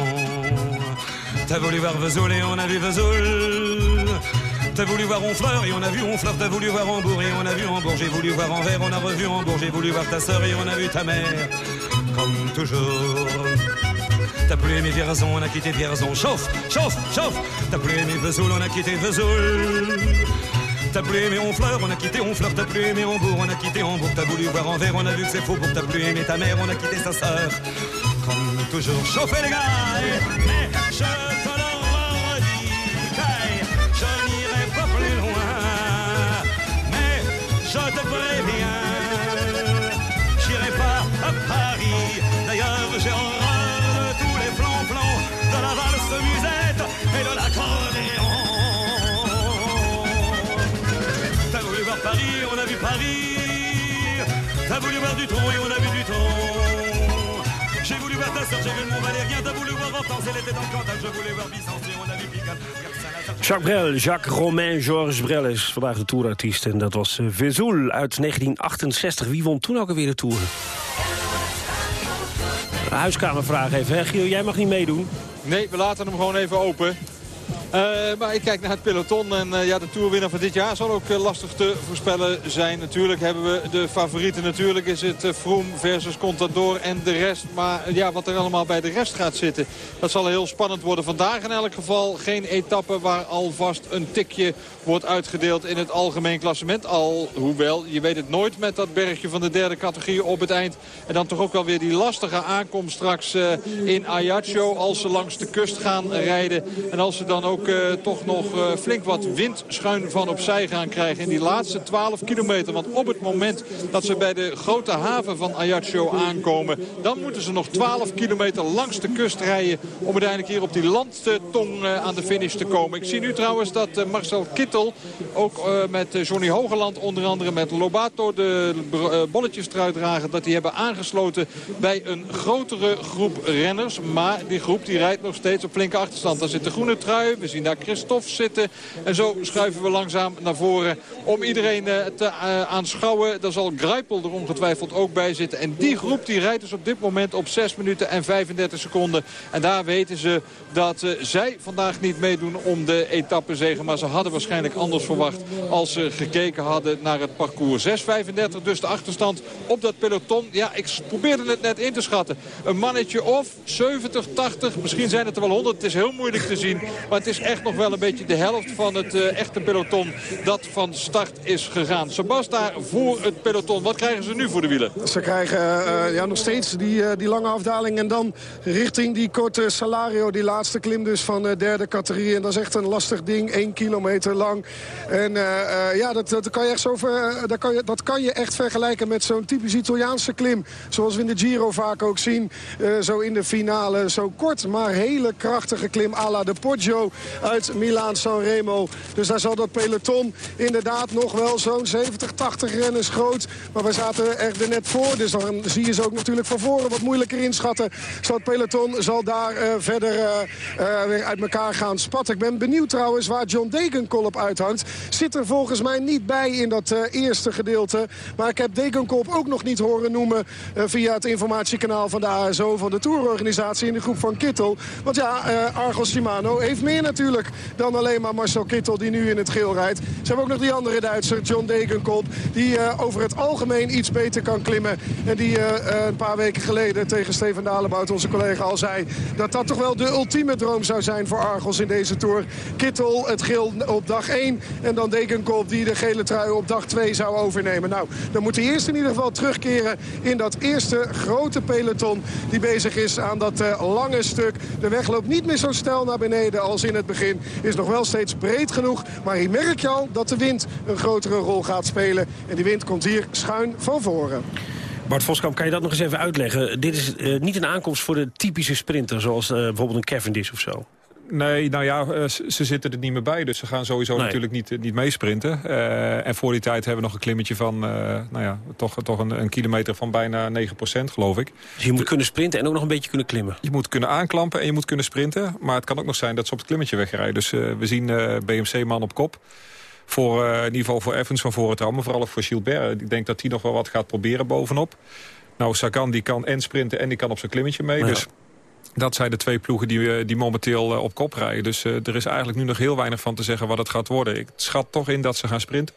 T'as voulu voir Vesoul et on a vu Vesoul T'as voulu voir Honfleur et on a vu Honfleur T'as voulu voir Hambourg et on a vu Hambourg J'ai voulu voir Anvers, on a revu Hambourg J'ai voulu voir ta sœur et on a vu ta mère Comme toujours T'as plus aimé Vierzon, on a quitté Vierzon Chauffe, chauffe, chauffe T'as plus aimé Vesoul, on a quitté Vesoul T'as plus aimé Honfleur, on a quitté Honfleur T'as plus aimé Hambourg, on a quitté Hambourg T'as voulu voir Anvers, on a vu que c'est faux t'as plus aimé ta mère, on a quitté sa sœur toujours, chauffez les gars. Mais je te le redis. Je n'irai pas plus loin. Mais je te préviens J'irai pas à Paris. D'ailleurs j'ai horreur de tous les plans-plans De la valse musette et de l'accordéon. T'as voulu voir Paris, on a vu Paris. T'as voulu voir du tronc et on a vu du tronc J'ai voulu voir ta sœur, j'ai vu le Mont Valérien T'as voulu voir Hortense, elle était dans le Cantal Je voulais voir Byzance et on a vu Jacques Brel, Jacques Romain Georges Brel is vandaag de tourartiest. En dat was eh, Vesoul uit 1968. Wie won toen ook alweer de Tour? Huiskamervraag even, hè? Giel, jij mag niet meedoen. Nee, we laten hem gewoon even open. Eh, maar ik kijk naar het peloton en eh, ja, de toerwinnaar van dit jaar zal ook eh, lastig te voorspellen zijn. Natuurlijk hebben we de favorieten. Natuurlijk is het Froome versus Contador en de rest. Maar ja, wat er allemaal bij de rest gaat zitten, dat zal heel spannend worden. Vandaag in elk geval geen etappe waar alvast een tikje wordt uitgedeeld in het algemeen klassement. Al, hoewel, je weet het nooit met dat bergje van de derde categorie op het eind. En dan toch ook wel weer die lastige aankomst straks in Ajaccio als ze langs de kust gaan rijden. En als ze dan ook eh, toch nog eh, flink wat wind schuin van opzij gaan krijgen in die laatste 12 kilometer. Want op het moment dat ze bij de grote haven van Ajaccio aankomen... dan moeten ze nog 12 kilometer langs de kust rijden... om uiteindelijk hier op die landtong eh, aan de finish te komen. Ik zie nu trouwens dat Marcel Kittel, ook met Johnny Hogeland... onder andere met Lobato, de uh, bolletjestruitdrager... dat die hebben aangesloten bij een grotere groep renners. Maar die groep die rijdt nog steeds op flinke achterstand. Daar zit de groene trui, zien daar Christophe zitten. En zo schuiven we langzaam naar voren om iedereen eh, te uh, aanschouwen. Daar zal Greipel er ongetwijfeld ook bij zitten. En die groep die rijdt dus op dit moment op 6 minuten en 35 seconden. En daar weten ze dat uh, zij vandaag niet meedoen om de etappezegen. Maar ze hadden waarschijnlijk anders verwacht als ze gekeken hadden naar het parcours. 6.35 dus de achterstand op dat peloton. Ja, ik probeerde het net in te schatten. Een mannetje of 70, 80, misschien zijn het er wel 100. Het is heel moeilijk te zien. Maar het is echt nog wel een beetje de helft van het uh, echte peloton dat van start is gegaan. Sebas daar voor het peloton. Wat krijgen ze nu voor de wielen? Ze krijgen uh, ja, nog steeds die, uh, die lange afdaling. En dan richting die korte Salario. Die laatste klim dus van de derde categorie. En dat is echt een lastig ding. 1 kilometer lang. En ja, dat, dat, kan je echt zo dat, kan je, dat kan je echt vergelijken met zo'n typisch Italiaanse klim. Zoals we in de Giro vaak ook zien. zo in de finale. Zo kort, maar hele krachtige klim. à la de Poggio uit Milaan-San Remo. Dus daar zal dat peloton inderdaad nog wel zo'n 70, 80 renners groot. Maar we zaten er net voor. Dus dan zie je ze ook natuurlijk van voren wat moeilijker inschatten. Zal het peloton zal daar uh, verder uh, uh, weer uit elkaar gaan spatten. Ik ben benieuwd trouwens waar John Degenkolb uithangt. Zit er volgens mij niet bij in dat eerste gedeelte. Maar ik heb Degenkolb ook nog niet horen noemen... via het informatiekanaal van de ASO van de tourorganisatie in de groep van Kittel. Want ja, Argos Shimano heeft meer natuurlijk dan alleen maar Marcel Kittel die nu in het geel rijdt. Ze hebben ook nog die andere Duitser, John Degenkolb, die uh, over het algemeen iets beter kan klimmen. En die uh, uh, een paar weken geleden tegen Steven Dalebout, onze collega, al zei... dat dat toch wel de ultieme droom zou zijn voor Argos in deze Tour. Kittel, het geel op dag 1 en dan Degenkolb die de gele trui op dag 2 zou overnemen. Nou, dan moet hij eerst in ieder geval terugkeren in dat eerste grote peloton... die bezig is aan dat lange stuk. De weg loopt niet meer zo snel naar beneden als in het begin. Is nog wel steeds breed genoeg. Maar hier merk je al dat de wind een grotere rol gaat spelen. En die wind komt hier schuin van voren. Bart Voskamp, kan je dat nog eens even uitleggen? Dit is eh, niet een aankomst voor de typische sprinter... zoals eh, bijvoorbeeld een Cavendish of zo. Nee, nou ja, eh, ze zitten er niet meer bij. Dus ze gaan sowieso Nee. natuurlijk niet, niet meesprinten. Eh, en voor die tijd hebben we nog een klimmetje van... eh, nou ja, toch, toch een, een kilometer van bijna 9% geloof ik. Dus je moet kunnen sprinten en ook nog een beetje kunnen klimmen. Je moet kunnen aanklampen en je moet kunnen sprinten. Maar het kan ook nog zijn dat ze op het klimmetje wegrijden. Dus we zien BMC-man op kop. Voor, eh, in ieder geval voor Evans van voor het raam. Maar vooral ook voor Gilbert. Ik denk dat hij nog wel wat gaat proberen bovenop. Nou, Sagan die kan en sprinten en die kan op zijn klimmetje mee. Ja. Dus dat zijn de twee ploegen die, eh, die momenteel eh, op kop rijden. Dus eh, er is eigenlijk nu nog heel weinig van te zeggen wat het gaat worden. Ik schat toch in dat ze gaan sprinten.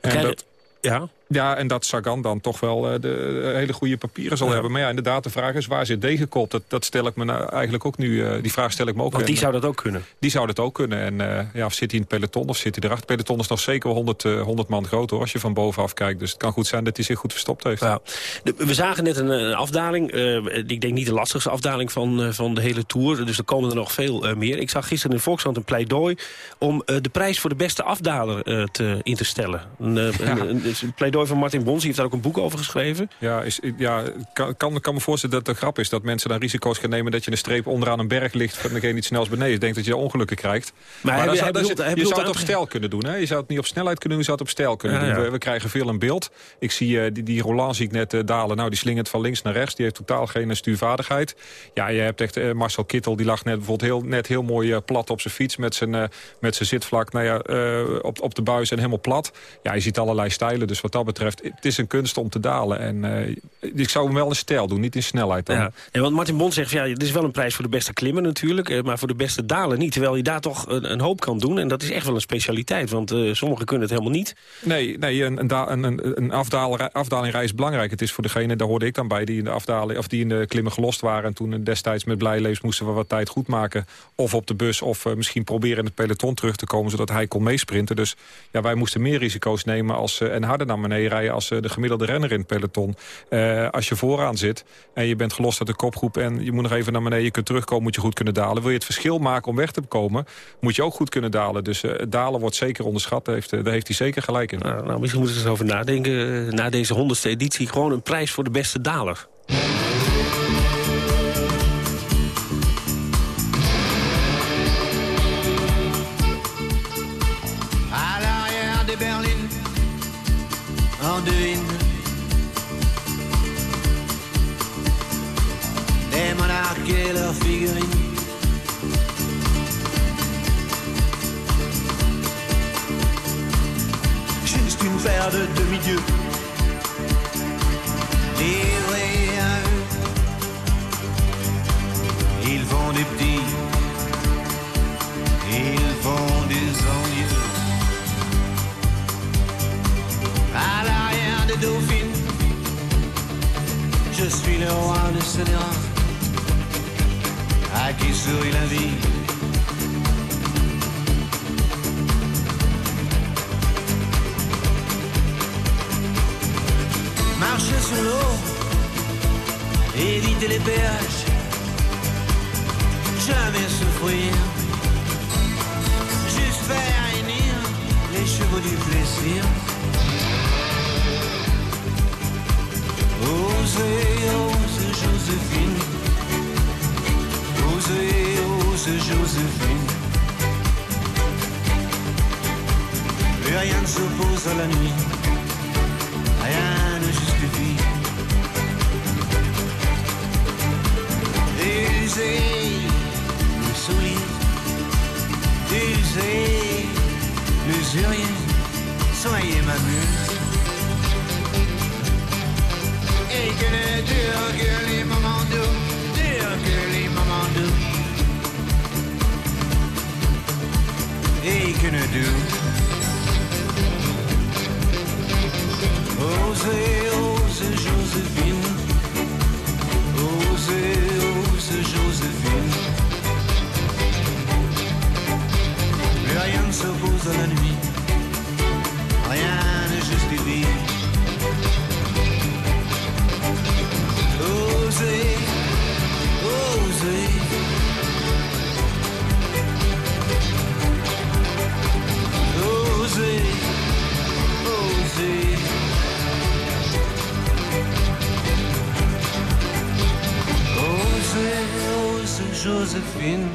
En dat, ja? Ja, en dat Sagan dan toch wel eh, de, de hele goede papieren zal hebben. Maar ja, inderdaad, de vraag is waar zit Degenkop? Dat, dat stel ik me nou eigenlijk ook nu, eh, die vraag stel ik me ook. Want die En, zou dat ook kunnen. die zou dat ook kunnen. En eh, ja, of zit hij in het peloton of zit hij erachter? Het peloton is nog zeker wel 100, eh, 100 man groot hoor, als je van bovenaf kijkt. Dus het kan goed zijn dat hij zich goed verstopt heeft. Ja. We zagen net een, eh, afdaling. eh, ik denk niet de lastigste afdaling van, eh, van de hele Tour. Dus er komen er nog veel eh, meer. Ik zag gisteren in Volkskrant een pleidooi... om eh, de prijs voor de beste afdaler eh, te, in te stellen. Een, eh, Ja. een, een, een pleidooi van Martin Bons. Die heeft daar ook een boek over geschreven. Ja, is, ja kan, kan, kan me voorstellen dat het een grap is. Dat mensen dan risico's gaan nemen dat je een streep onderaan een berg ligt... van degene die het snelst beneden is. Denkt dat je ongelukken krijgt. Maar hij zou- bedoelt- je zou het op stijl kunnen doen. Hè? Je zou het niet op snelheid kunnen doen, je zou het op stijl kunnen Ja, doen. ja. We, we krijgen veel een beeld. Ik zie eh, die, die Roland zie ik net eh, dalen. Nou, die slingert van links naar rechts. Die heeft totaal geen eh, stuurvaardigheid. Ja, je hebt echt Marcel Kittel. Die lag net bijvoorbeeld heel, net heel mooi plat op zijn fiets. Met zijn, met zijn zitvlak nou ja, op, op de buis en helemaal plat. Ja, je ziet allerlei stijlen. Dus wat dat betreft, het is een kunst om te dalen. En eh, ik zou hem wel in stijl doen, niet in snelheid dan. Ja. En want Martin Bond zegt, ja, dit is wel een prijs voor de beste klimmer natuurlijk... eh, maar voor de beste daler niet. Terwijl je daar toch een, een hoop kan doen. En dat is echt wel een specialiteit. Want eh, sommigen kunnen het helemaal niet. Nee, nee een, een, een, afdalingrij is belangrijk. Het is voor degene, daar hoorde ik dan bij, die in de, afdaling, of die in de klimmen gelost waren... en toen destijds met blijleefs moesten we wat tijd goed maken. Of op de bus, of misschien proberen in het peloton terug te komen... zodat hij kon meesprinten. Dus ja, wij moesten meer risico's nemen als, en harder naar beneden rijden... als eh, de gemiddelde renner in het peloton. Eh, als je vooraan zit en je bent gelost uit de kopgroep... en je moet nog even naar beneden, je kunt terugkomen, moet je goed kunnen dalen. Wil je het verschil maken om weg te komen, moet je ook goed kunnen dalen. Dus het dalen wordt zeker onderschat, daar heeft, heeft hij zeker gelijk in. Nou, nou, misschien moeten we eens over nadenken. na deze honderdste editie gewoon een prijs voor de beste daler. De demi-dieux livrés à eux. Ils font des petits, ils font des envieux. à l'arrière des dauphines. Je suis le roi de scélérat, à qui sourit la vie? Marcher sur l'eau, éviter les péages, jamais souffrir, juste faire réunir les chevaux du plaisir. Osez, osez, Joséphine. Osez, osez, Joséphine. Et rien ne s'oppose à la nuit. Usez le soulier. Usez l'usurier. Soyez ma muse. Et que ne durent que les moments doux, durent que les moments doux. Et que ne durent. Osez, osez, Joséphine. s'oppose à la nuit. Rien n'est justifie. Oser, oser. Oser, oser. Oser, Joséphine.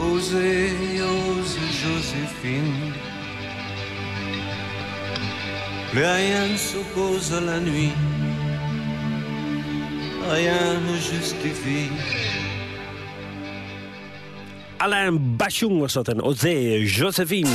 Oser. Plus rien ne s'oppose à la nuit. Rien ne justifie. Alain Bachung was dat en Ozee Josephine.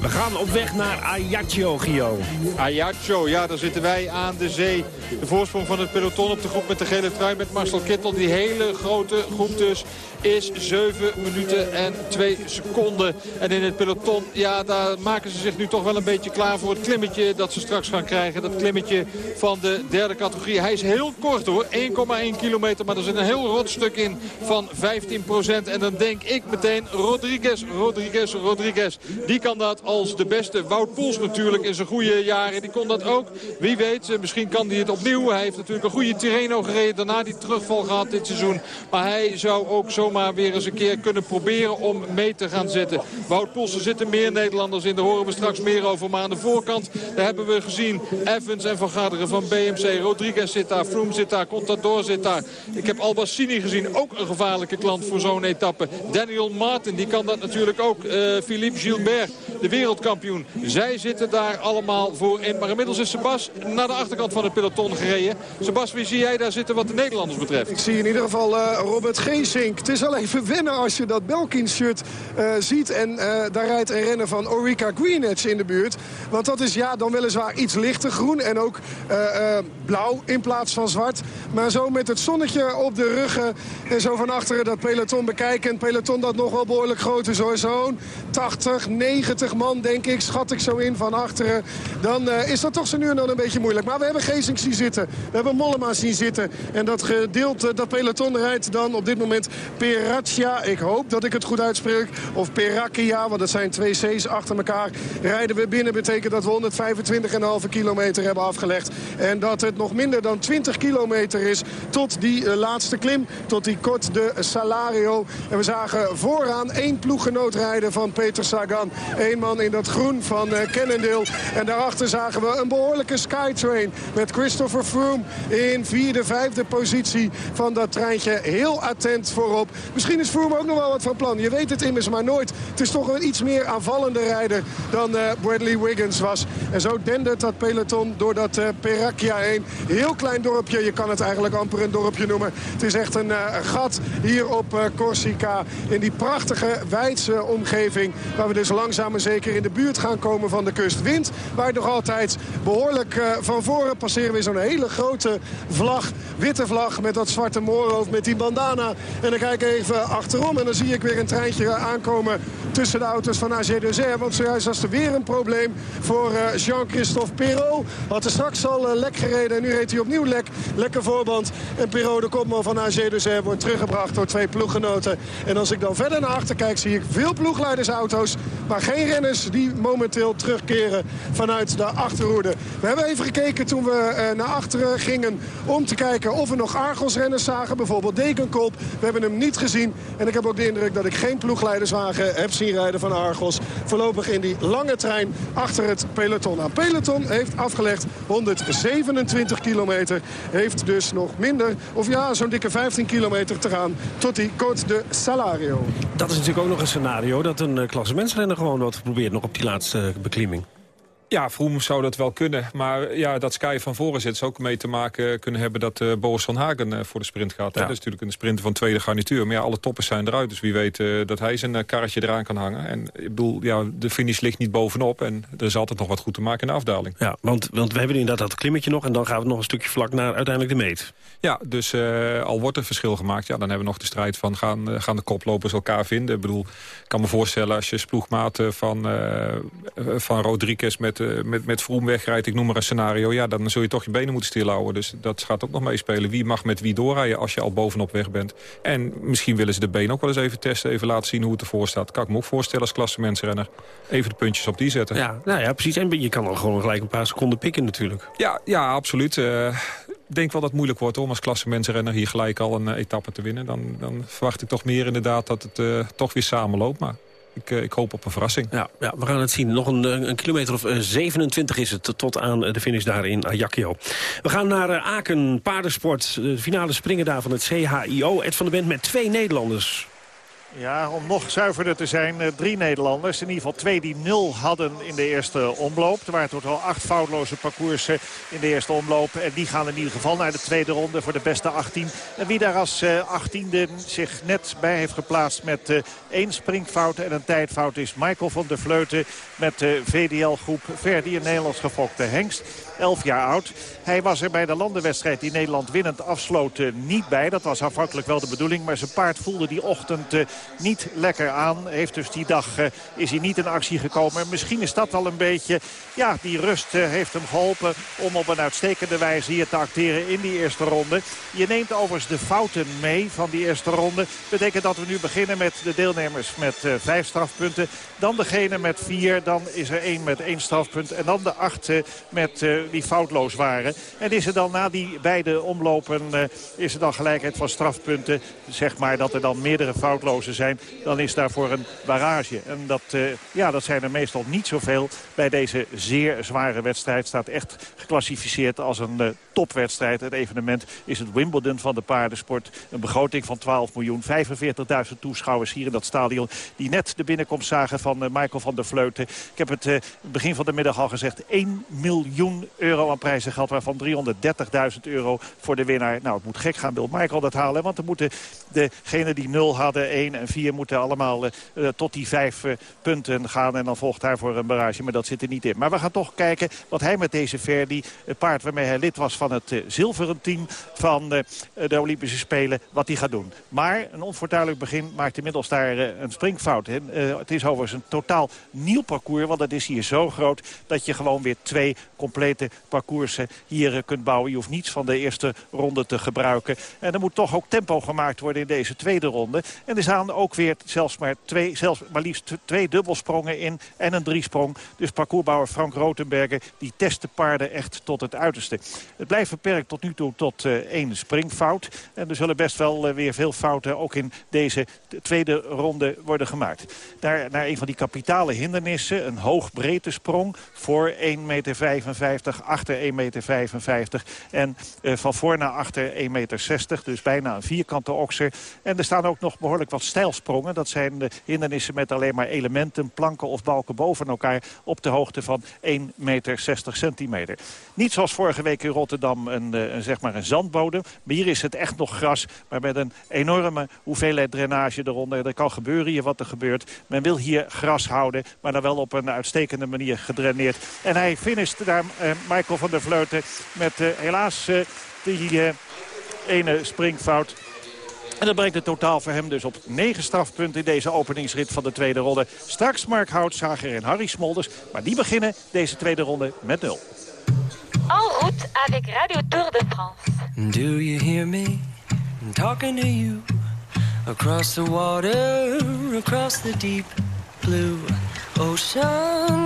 We gaan op weg naar Ajaccio, Gio. Ajaccio, ja, daar zitten wij aan de zee. De voorsprong van het peloton op de groep met de gele trui met Marcel Kittel. Die hele grote groep dus is 7 minuten en 2 seconden. En in het peloton, ja, daar maken ze zich nu toch wel een beetje klaar voor het klimmetje dat ze straks gaan krijgen. Dat klimmetje van de derde categorie. Hij is heel kort hoor, 1,1 kilometer. Maar er zit een heel rot stuk in van 15 procent. En dan denk ik meteen Rodriguez, Rodriguez, Rodriguez. Die kan dat als de beste. Wout Poels natuurlijk in zijn goede jaren. Die kon dat ook. Wie weet, eh, misschien kan hij het opnieuw. Hij heeft natuurlijk een goede Tirreno gereden. Daarna die terugval gehad dit seizoen. Maar hij zou ook zomaar weer eens een keer kunnen proberen om mee te gaan zitten. Wout Poels, er zitten meer Nederlanders in. Daar horen we straks meer over. Maar aan de voorkant, daar hebben we gezien Evans en Van Garderen van BMC. Rodriguez zit daar, Froome zit daar, Contador zit daar. Ik heb Albassini gezien, ook een gevaarlijke klant voor zo'n etappe. Daniel Martin, die kan dat natuurlijk ook. Eh, Philippe Gilbert, de wereldkampioen. Zij zitten daar allemaal voor in. Maar inmiddels is Sebas naar de achterkant van het peloton gereden. Sebas, wie zie jij daar zitten wat de Nederlanders betreft? Ik zie in ieder geval eh, Robert Geesink. Het is al even wennen als je dat Belkin-shirt eh, ziet. En eh, daar rijdt een renner van Orica Greenedge in de buurt. Want dat is ja, dan weliswaar iets lichter groen. En ook blauw in plaats van zwart. Maar zo met het zonnetje op de ruggen. En zo van achteren dat peloton bekijken. Een peloton dat nog wel behoorlijk groot is hoor. Zo'n 80, 90 man denk ik. Schat ik zo in van achteren. Dan is dat toch zo nu en dan een beetje moeilijk. Maar we hebben Geesink zien zitten. We hebben Mollema zien zitten. En dat gedeelte, dat peloton rijdt dan op dit moment Peraccia. Ik hoop dat ik het goed uitspreek. Of Peraccia, want dat zijn twee C's achter elkaar. Rijden we binnen betekent dat we 125,5 kilometer hebben afgelegd. En dat het nog minder dan 20 kilometer is tot die eh, laatste klim. Tot die kort de Salario. En we zagen vooraan één ploeggenoot rijden van Peter Sagan. Eén man in dat groen van eh, Cannondale. En daarachter zagen we een behoorlijke Skytrain. Met Christopher Froome in vierde, vijfde positie van dat treintje. Heel attent voorop. Misschien is Froome ook nog wel wat van plan. Je weet het immers maar nooit. Het is toch een iets meer aanvallende rijder dan eh, Bradley Wiggins was. En zo dendert dat peloton door dat uh, Peracchia heen. Heel klein dorpje. Je kan het eigenlijk amper een dorpje noemen. Het is echt een uh, gat hier op Corsica. In die prachtige Weidse omgeving. Waar we dus langzaam maar zeker in de buurt gaan komen van de kust. Wind waait nog altijd behoorlijk van voren. Passeren we zo'n hele grote vlag. Witte vlag met dat zwarte moorhoofd met die bandana. En dan kijk ik even achterom en dan zie ik weer een treintje aankomen tussen de auto's van AG Deuzer. Want zojuist was er weer een probleem voor uh, Jean-Christophe Perrault. Had er straks al uh, lek gereden en nu reed hij opnieuw lek. Lekker voorband. En Perrault, de kopman van AG Deuzer, wordt teruggebracht door twee ploeggenoten. En als ik dan verder naar achter kijk, zie ik veel ploegleidersauto's. Maar geen renners die momenteel terugkeren vanuit de achterhoede. We hebben even gekeken toen we uh, naar achteren gingen om te kijken of we nog Argos-renners zagen. Bijvoorbeeld Dekenkop. We hebben hem niet gezien. En ik heb ook de indruk dat ik geen ploegleiderswagen heb zien rijden van Argos. Voorlopig in die lange trein achter het peloton. Nou, peloton heeft afgelegd 127 kilometer. Heeft dus nog minder, of ja, zo'n dikke 15 kilometer te gaan tot die Côte de Salario. Dat is natuurlijk ook nog een scenario dat een uh, klassementsrenner gewoon wat probeert nog op die laatste beklimming. Ja, Vroom zou dat wel kunnen. Maar ja, dat Sky van voren zit zou ook mee te maken kunnen hebben... dat uh, Boris van Hagen uh, voor de sprint gaat. Ja. Dat is natuurlijk een sprinter van tweede garnituur. Maar ja, alle toppers zijn eruit. Dus wie weet uh, dat hij zijn karretje eraan kan hangen. En ik bedoel, ja, de finish ligt niet bovenop. En er is altijd nog wat goed te maken in de afdaling. Ja, want, want we hebben inderdaad dat klimmetje nog. En dan gaan we nog een stukje vlak naar uiteindelijk de meet. Ja, dus al wordt er verschil gemaakt. Ja, dan hebben we nog de strijd van gaan, gaan de koplopers elkaar vinden. Ik bedoel, ik kan me voorstellen als je sploegmaten van, van Rodriguez met, met, met Vroom wegrijdt, ik noem maar een scenario... ja, dan zul je toch je benen moeten stilhouden. Dus dat gaat ook nog meespelen. Wie mag met wie doorrijden als je al bovenop weg bent? En misschien willen ze de been ook wel eens even testen... even laten zien hoe het ervoor staat. Kan ik me ook voorstellen als klassementsrenner. Even de puntjes op die zetten. Ja, nou ja, precies. En je kan dan gewoon gelijk een paar seconden pikken natuurlijk. Ja, ja absoluut. Uh, ik denk wel dat het moeilijk wordt om als klassementsrenner... hier gelijk al een uh, etappe te winnen. Dan, dan verwacht ik toch meer inderdaad dat het uh, toch weer samenloopt. Maar ik, eh, ik hoop op een verrassing. Ja, ja, we gaan het zien. Nog een, eh, een kilometer of eh, 27 is het tot aan eh, de finish daar in Ajaccio. We gaan naar eh, Aken, paardensport. De finale springen daar van het CHIO. Ed van de Bent met twee Nederlanders. Ja, om nog zuiverder te zijn, eh, drie Nederlanders. In ieder geval twee die nul hadden in de eerste omloop. Er waren totaal acht foutloze parcoursen in de eerste omloop. En die gaan in ieder geval naar de tweede ronde voor de beste 18. En wie daar als eh, achttiende zich net bij heeft geplaatst met eh, één springfout en een tijdfout is Michael van der Vleuten met de VDL-groep Verdi, een Nederlands gefokte hengst. 11 jaar oud. Hij was er bij de landenwedstrijd die Nederland winnend afsloot eh, niet bij. Dat was afhankelijk wel de bedoeling. Maar zijn paard voelde die ochtend eh, niet lekker aan. Heeft dus die dag eh, is hij niet in actie gekomen. En misschien is dat al een beetje... Ja, die rust heeft hem geholpen om op een uitstekende wijze hier te acteren in die eerste ronde. Je neemt overigens de fouten mee van die eerste ronde. Betekent dat we nu beginnen met de deelnemers met vijf strafpunten. Dan degene met vier. Dan is er één met één strafpunt. En dan de acht met, die foutloos waren. En is er dan na die beide omlopen eh, is er dan gelijkheid van strafpunten. Zeg maar dat er dan meerdere foutlozen zijn. Dan is daarvoor een barrage. En dat, eh, ja, dat zijn er meestal niet zoveel bij deze zeer zware wedstrijd. Staat echt geclassificeerd als een eh, topwedstrijd. Het evenement is het Wimbledon van de paardensport. Een begroting van 12 miljoen. 45.000 toeschouwers hier in dat stadion. Die net de binnenkomst zagen van eh, Michael van der Vleuten. Ik heb het eh, begin van de middag al gezegd. 1 miljoen euro aan prijzengeld. Waarvan 330.000 euro voor de winnaar. Nou, het moet gek gaan. Wil Michael dat halen? Want dan moeten degenen die 0 hadden, 1 en 4 moeten allemaal eh, eh, tot die 5 punten gaan. En dan volgt daarvoor een barrage. Maar dat zit er niet in. Maar we gaan toch kijken wat hij met deze Verdi, het paard waarmee hij lid was van het eh, zilveren team van eh, de Olympische Spelen, wat hij gaat doen. Maar een onvoortuinlijk begin maakt inmiddels daar eh, een springfout. Eh, het is overigens een totaal nieuw parcours, want het is hier zo groot dat je gewoon weer twee complete parcoursen hier eh, kunt bouwen. Je hoeft niets van de eerste ronde te gebruiken. En er moet toch ook tempo gemaakt worden in deze tweede ronde. En er staan ook weer zelfs maar, twee, zelfs maar liefst twee dubbelsprongen in en een driesprong. Dus parcoursbouwer Frank Rotenberger die test de paarden echt tot het uiterste. Het blijft beperkt tot nu toe tot eh, één springfout. En er zullen best wel eh, weer veel fouten ook in deze tweede ronde worden gemaakt. Naar, naar een van die kapitale hindernissen, een hoogbreedtesprong voor 1,55 meter, achter 1,55 meter en eh, van voor naar achter 1,60 meter, dus bijna een vierkante okser. En er staan ook nog behoorlijk wat stijlsprongen. Dat zijn de hindernissen met alleen maar elementen, planken of balken boven elkaar op de hoogte van 1,60 meter centimeter. Niet zoals vorige week in Rotterdam een, eh, een, zeg maar een zandbodem. Maar hier is het echt nog gras, maar met een enorme hoeveelheid drainage eronder. Er kan gebeuren hier wat er gebeurt. Men wil hier gras houden, maar dan wel op een uitstekende manier gedraineerd. En hij finisht daar, eh, Michael van der Vleuten, met eh, helaas eh, die eh, ene springfout. En dat brengt het totaal voor hem dus op 9 strafpunten in deze openingsrit van de tweede ronde. Straks Mark Houtzager en Harry Smolders. Maar die beginnen deze tweede ronde met 0. En route avec Radio Tour de France. Do you hear me talking to you across the water, across the deep blue ocean,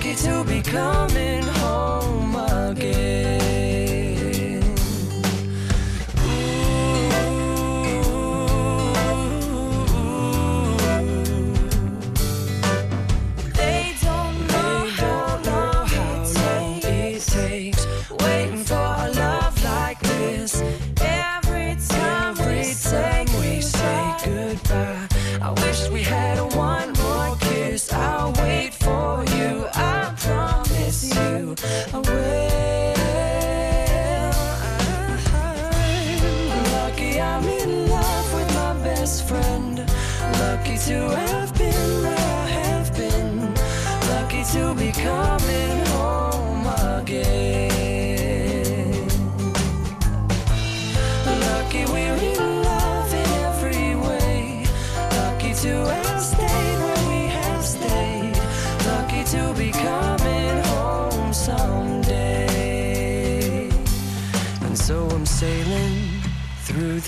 Lucky to be coming home again.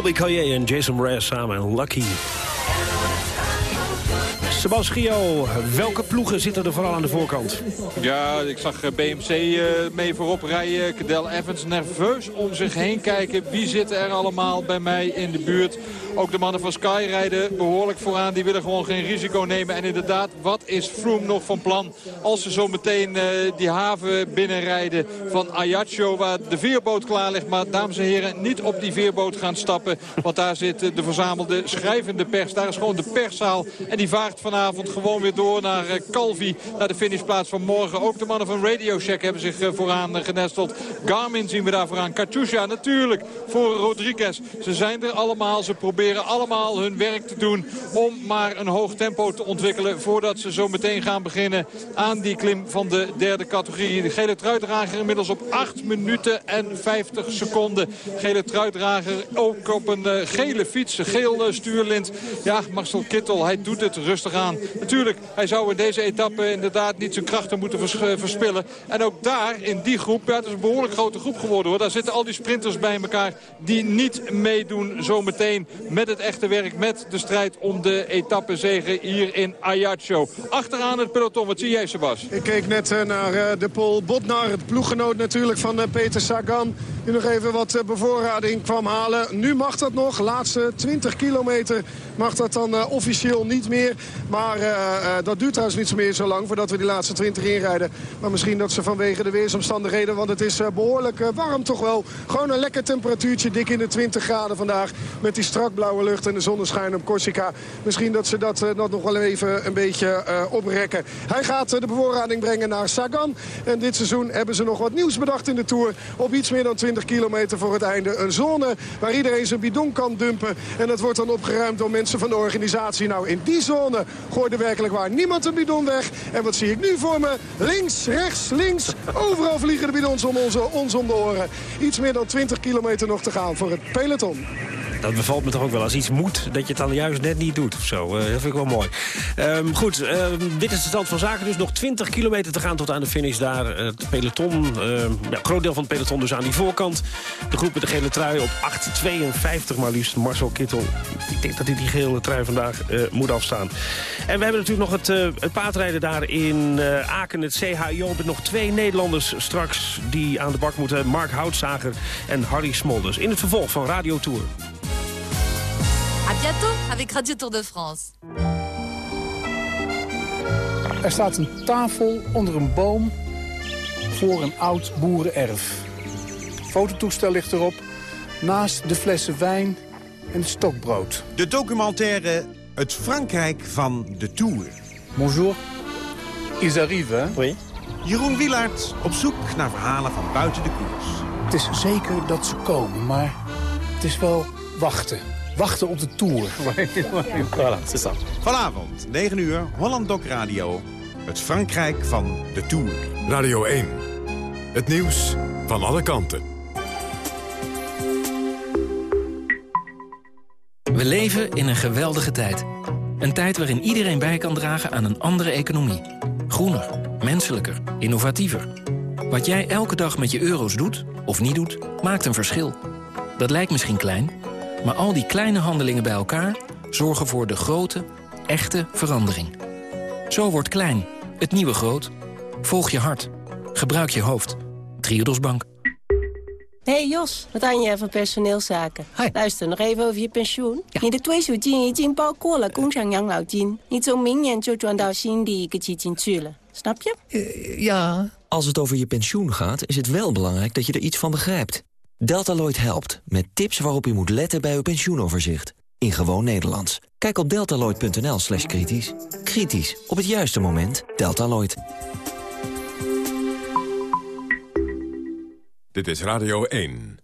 Colby Collier en Jason Mraz samen en Lucky. Sebastio, welke ploegen zitten er vooral aan de voorkant? Ja, ik zag eh, BMC eh, mee voorop rijden. Cadel Evans nerveus om zich heen kijken. Wie zitten er allemaal bij mij in de buurt? Ook de mannen van Sky rijden behoorlijk vooraan. Die willen gewoon geen risico nemen. En inderdaad, wat is Froome nog van plan? Als ze zo meteen eh, die haven binnenrijden van Ajaccio... waar de veerboot klaar ligt. Maar dames en heren, niet op die veerboot gaan stappen. Want daar zit eh, de verzamelde schrijvende pers. Daar is gewoon de perszaal. En die vaart vanavond gewoon weer door naar eh, Calvi. Naar de finishplaats van morgen. Ook de mannen van Radio Shack hebben zich vooraan genesteld. Garmin zien we daar vooraan. Katusha natuurlijk voor Rodriguez. Ze zijn er allemaal. Ze proberen allemaal hun werk te doen om maar een hoog tempo te ontwikkelen voordat ze zo meteen gaan beginnen aan die klim van de derde categorie. De gele truitdrager inmiddels op 8 minuten en 50 seconden. Gele truitdrager ook op een eh, gele fiets, een geel eh, stuurlint. Ja, Marcel Kittel, hij doet het rustig aan. Natuurlijk, hij zou in deze etappe inderdaad niet zijn krachten moeten eh, verspillen. En ook daar, in die groep, ja, het is een behoorlijk grote groep geworden hoor. Daar zitten al die sprinters bij elkaar die niet meedoen zometeen met het echte werk. Met de strijd om de etappezege hier in Ajaccio. Achteraan het peloton, wat zie jij Sebas? Ik keek net eh, naar eh, de Paul Botnar, het ploeggenoot natuurlijk van eh, Peter Sagan. Die nog even wat eh, bevoorrading kwam halen. Nu mag dat nog, laatste 20 kilometer mag dat dan eh, officieel niet meer. Maar eh, dat duurt trouwens niet meer zo lang voordat we die laatste 20 inrijden. Maar misschien dat ze vanwege de weersomstandigheden, want het is eh, behoorlijk eh, warm toch wel. Gewoon een lekker temperatuurtje, dik in de 20 graden vandaag. Met die strak blauwe lucht en de zonneschijn op Corsica. Misschien dat ze dat, nog wel even een beetje oprekken. Hij gaat de bevoorrading brengen naar Sagan. En dit seizoen hebben ze nog wat nieuws bedacht in de Tour. Op iets meer dan 20 kilometer voor het einde. Een zone waar iedereen zijn bidon kan dumpen. En dat wordt dan opgeruimd door mensen van de organisatie. Nou, in die zone gooide werkelijk waar niemand een bidon weg. En wat zie ik nu voor me? Links, rechts, links. Overal vliegen de bidons om onze, ons om oren. Iets meer dan 20 kilometer nog te gaan voor het peloton. Dat bevalt me toch ook wel als iets moet, dat je het dan juist net niet doet of zo. Eh, dat vind ik wel mooi. Ehm, goed, ehm, dit is de stand van zaken. Dus nog 20 kilometer te gaan tot aan de finish daar. Eh, Het peloton, ehm, ja, groot deel van het peloton dus aan die voorkant. De groep met de gele trui op 8.52 maar liefst. Marcel Kittel, ik denk dat hij die gele trui vandaag eh, moet afstaan. En we hebben natuurlijk nog het, het paardrijden daar in Aken, het CHIO. Met nog twee Nederlanders straks die aan de bak moeten. Mark Houtzager en Harry Smolders. In het vervolg van Radio Tour. Bientôt avec Radio Tour de France. Er staat een tafel onder een boom voor een oud boerenerf. Fototoestel ligt erop, naast de flessen wijn en het stokbrood. De documentaire Het Frankrijk van de Tour. Bonjour. Ils arrivent, hè? Oui. Jeroen Wielaert op zoek naar verhalen van buiten de koers. Het is zeker dat ze komen, maar het is wel wachten. Wachten op de Tour. Voilà, c'est ça. Vanavond, 9 uur, Holland Doc Radio. Het Frankrijk van de Tour. Radio 1. Het nieuws van alle kanten. We leven in een geweldige tijd. Een tijd waarin iedereen bij kan dragen aan een andere economie. Groener, menselijker, innovatiever. Wat jij elke dag met je euro's doet, of niet doet, maakt een verschil. Dat lijkt misschien klein, Maar al die kleine handelingen bij elkaar zorgen voor de grote, echte verandering. Zo wordt klein, het nieuwe groot. Volg je hart. Gebruik je hoofd. Triodos Bank. Hey Jos, wat aan je van personeelszaken? Luister, nog even over je pensioen. Je de 退休金已经包括了工厂养老金，你从明年就转到新的一个基金去了，snap je? Ja. Als het over je pensioen gaat, is het wel belangrijk dat je er iets van begrijpt. Deltaloid helpt, met tips waarop u moet letten bij uw pensioenoverzicht. In gewoon Nederlands. Kijk op deltaloid.nl slash kritisch. Kritisch, op het juiste moment. Deltaloid. Dit is Radio 1.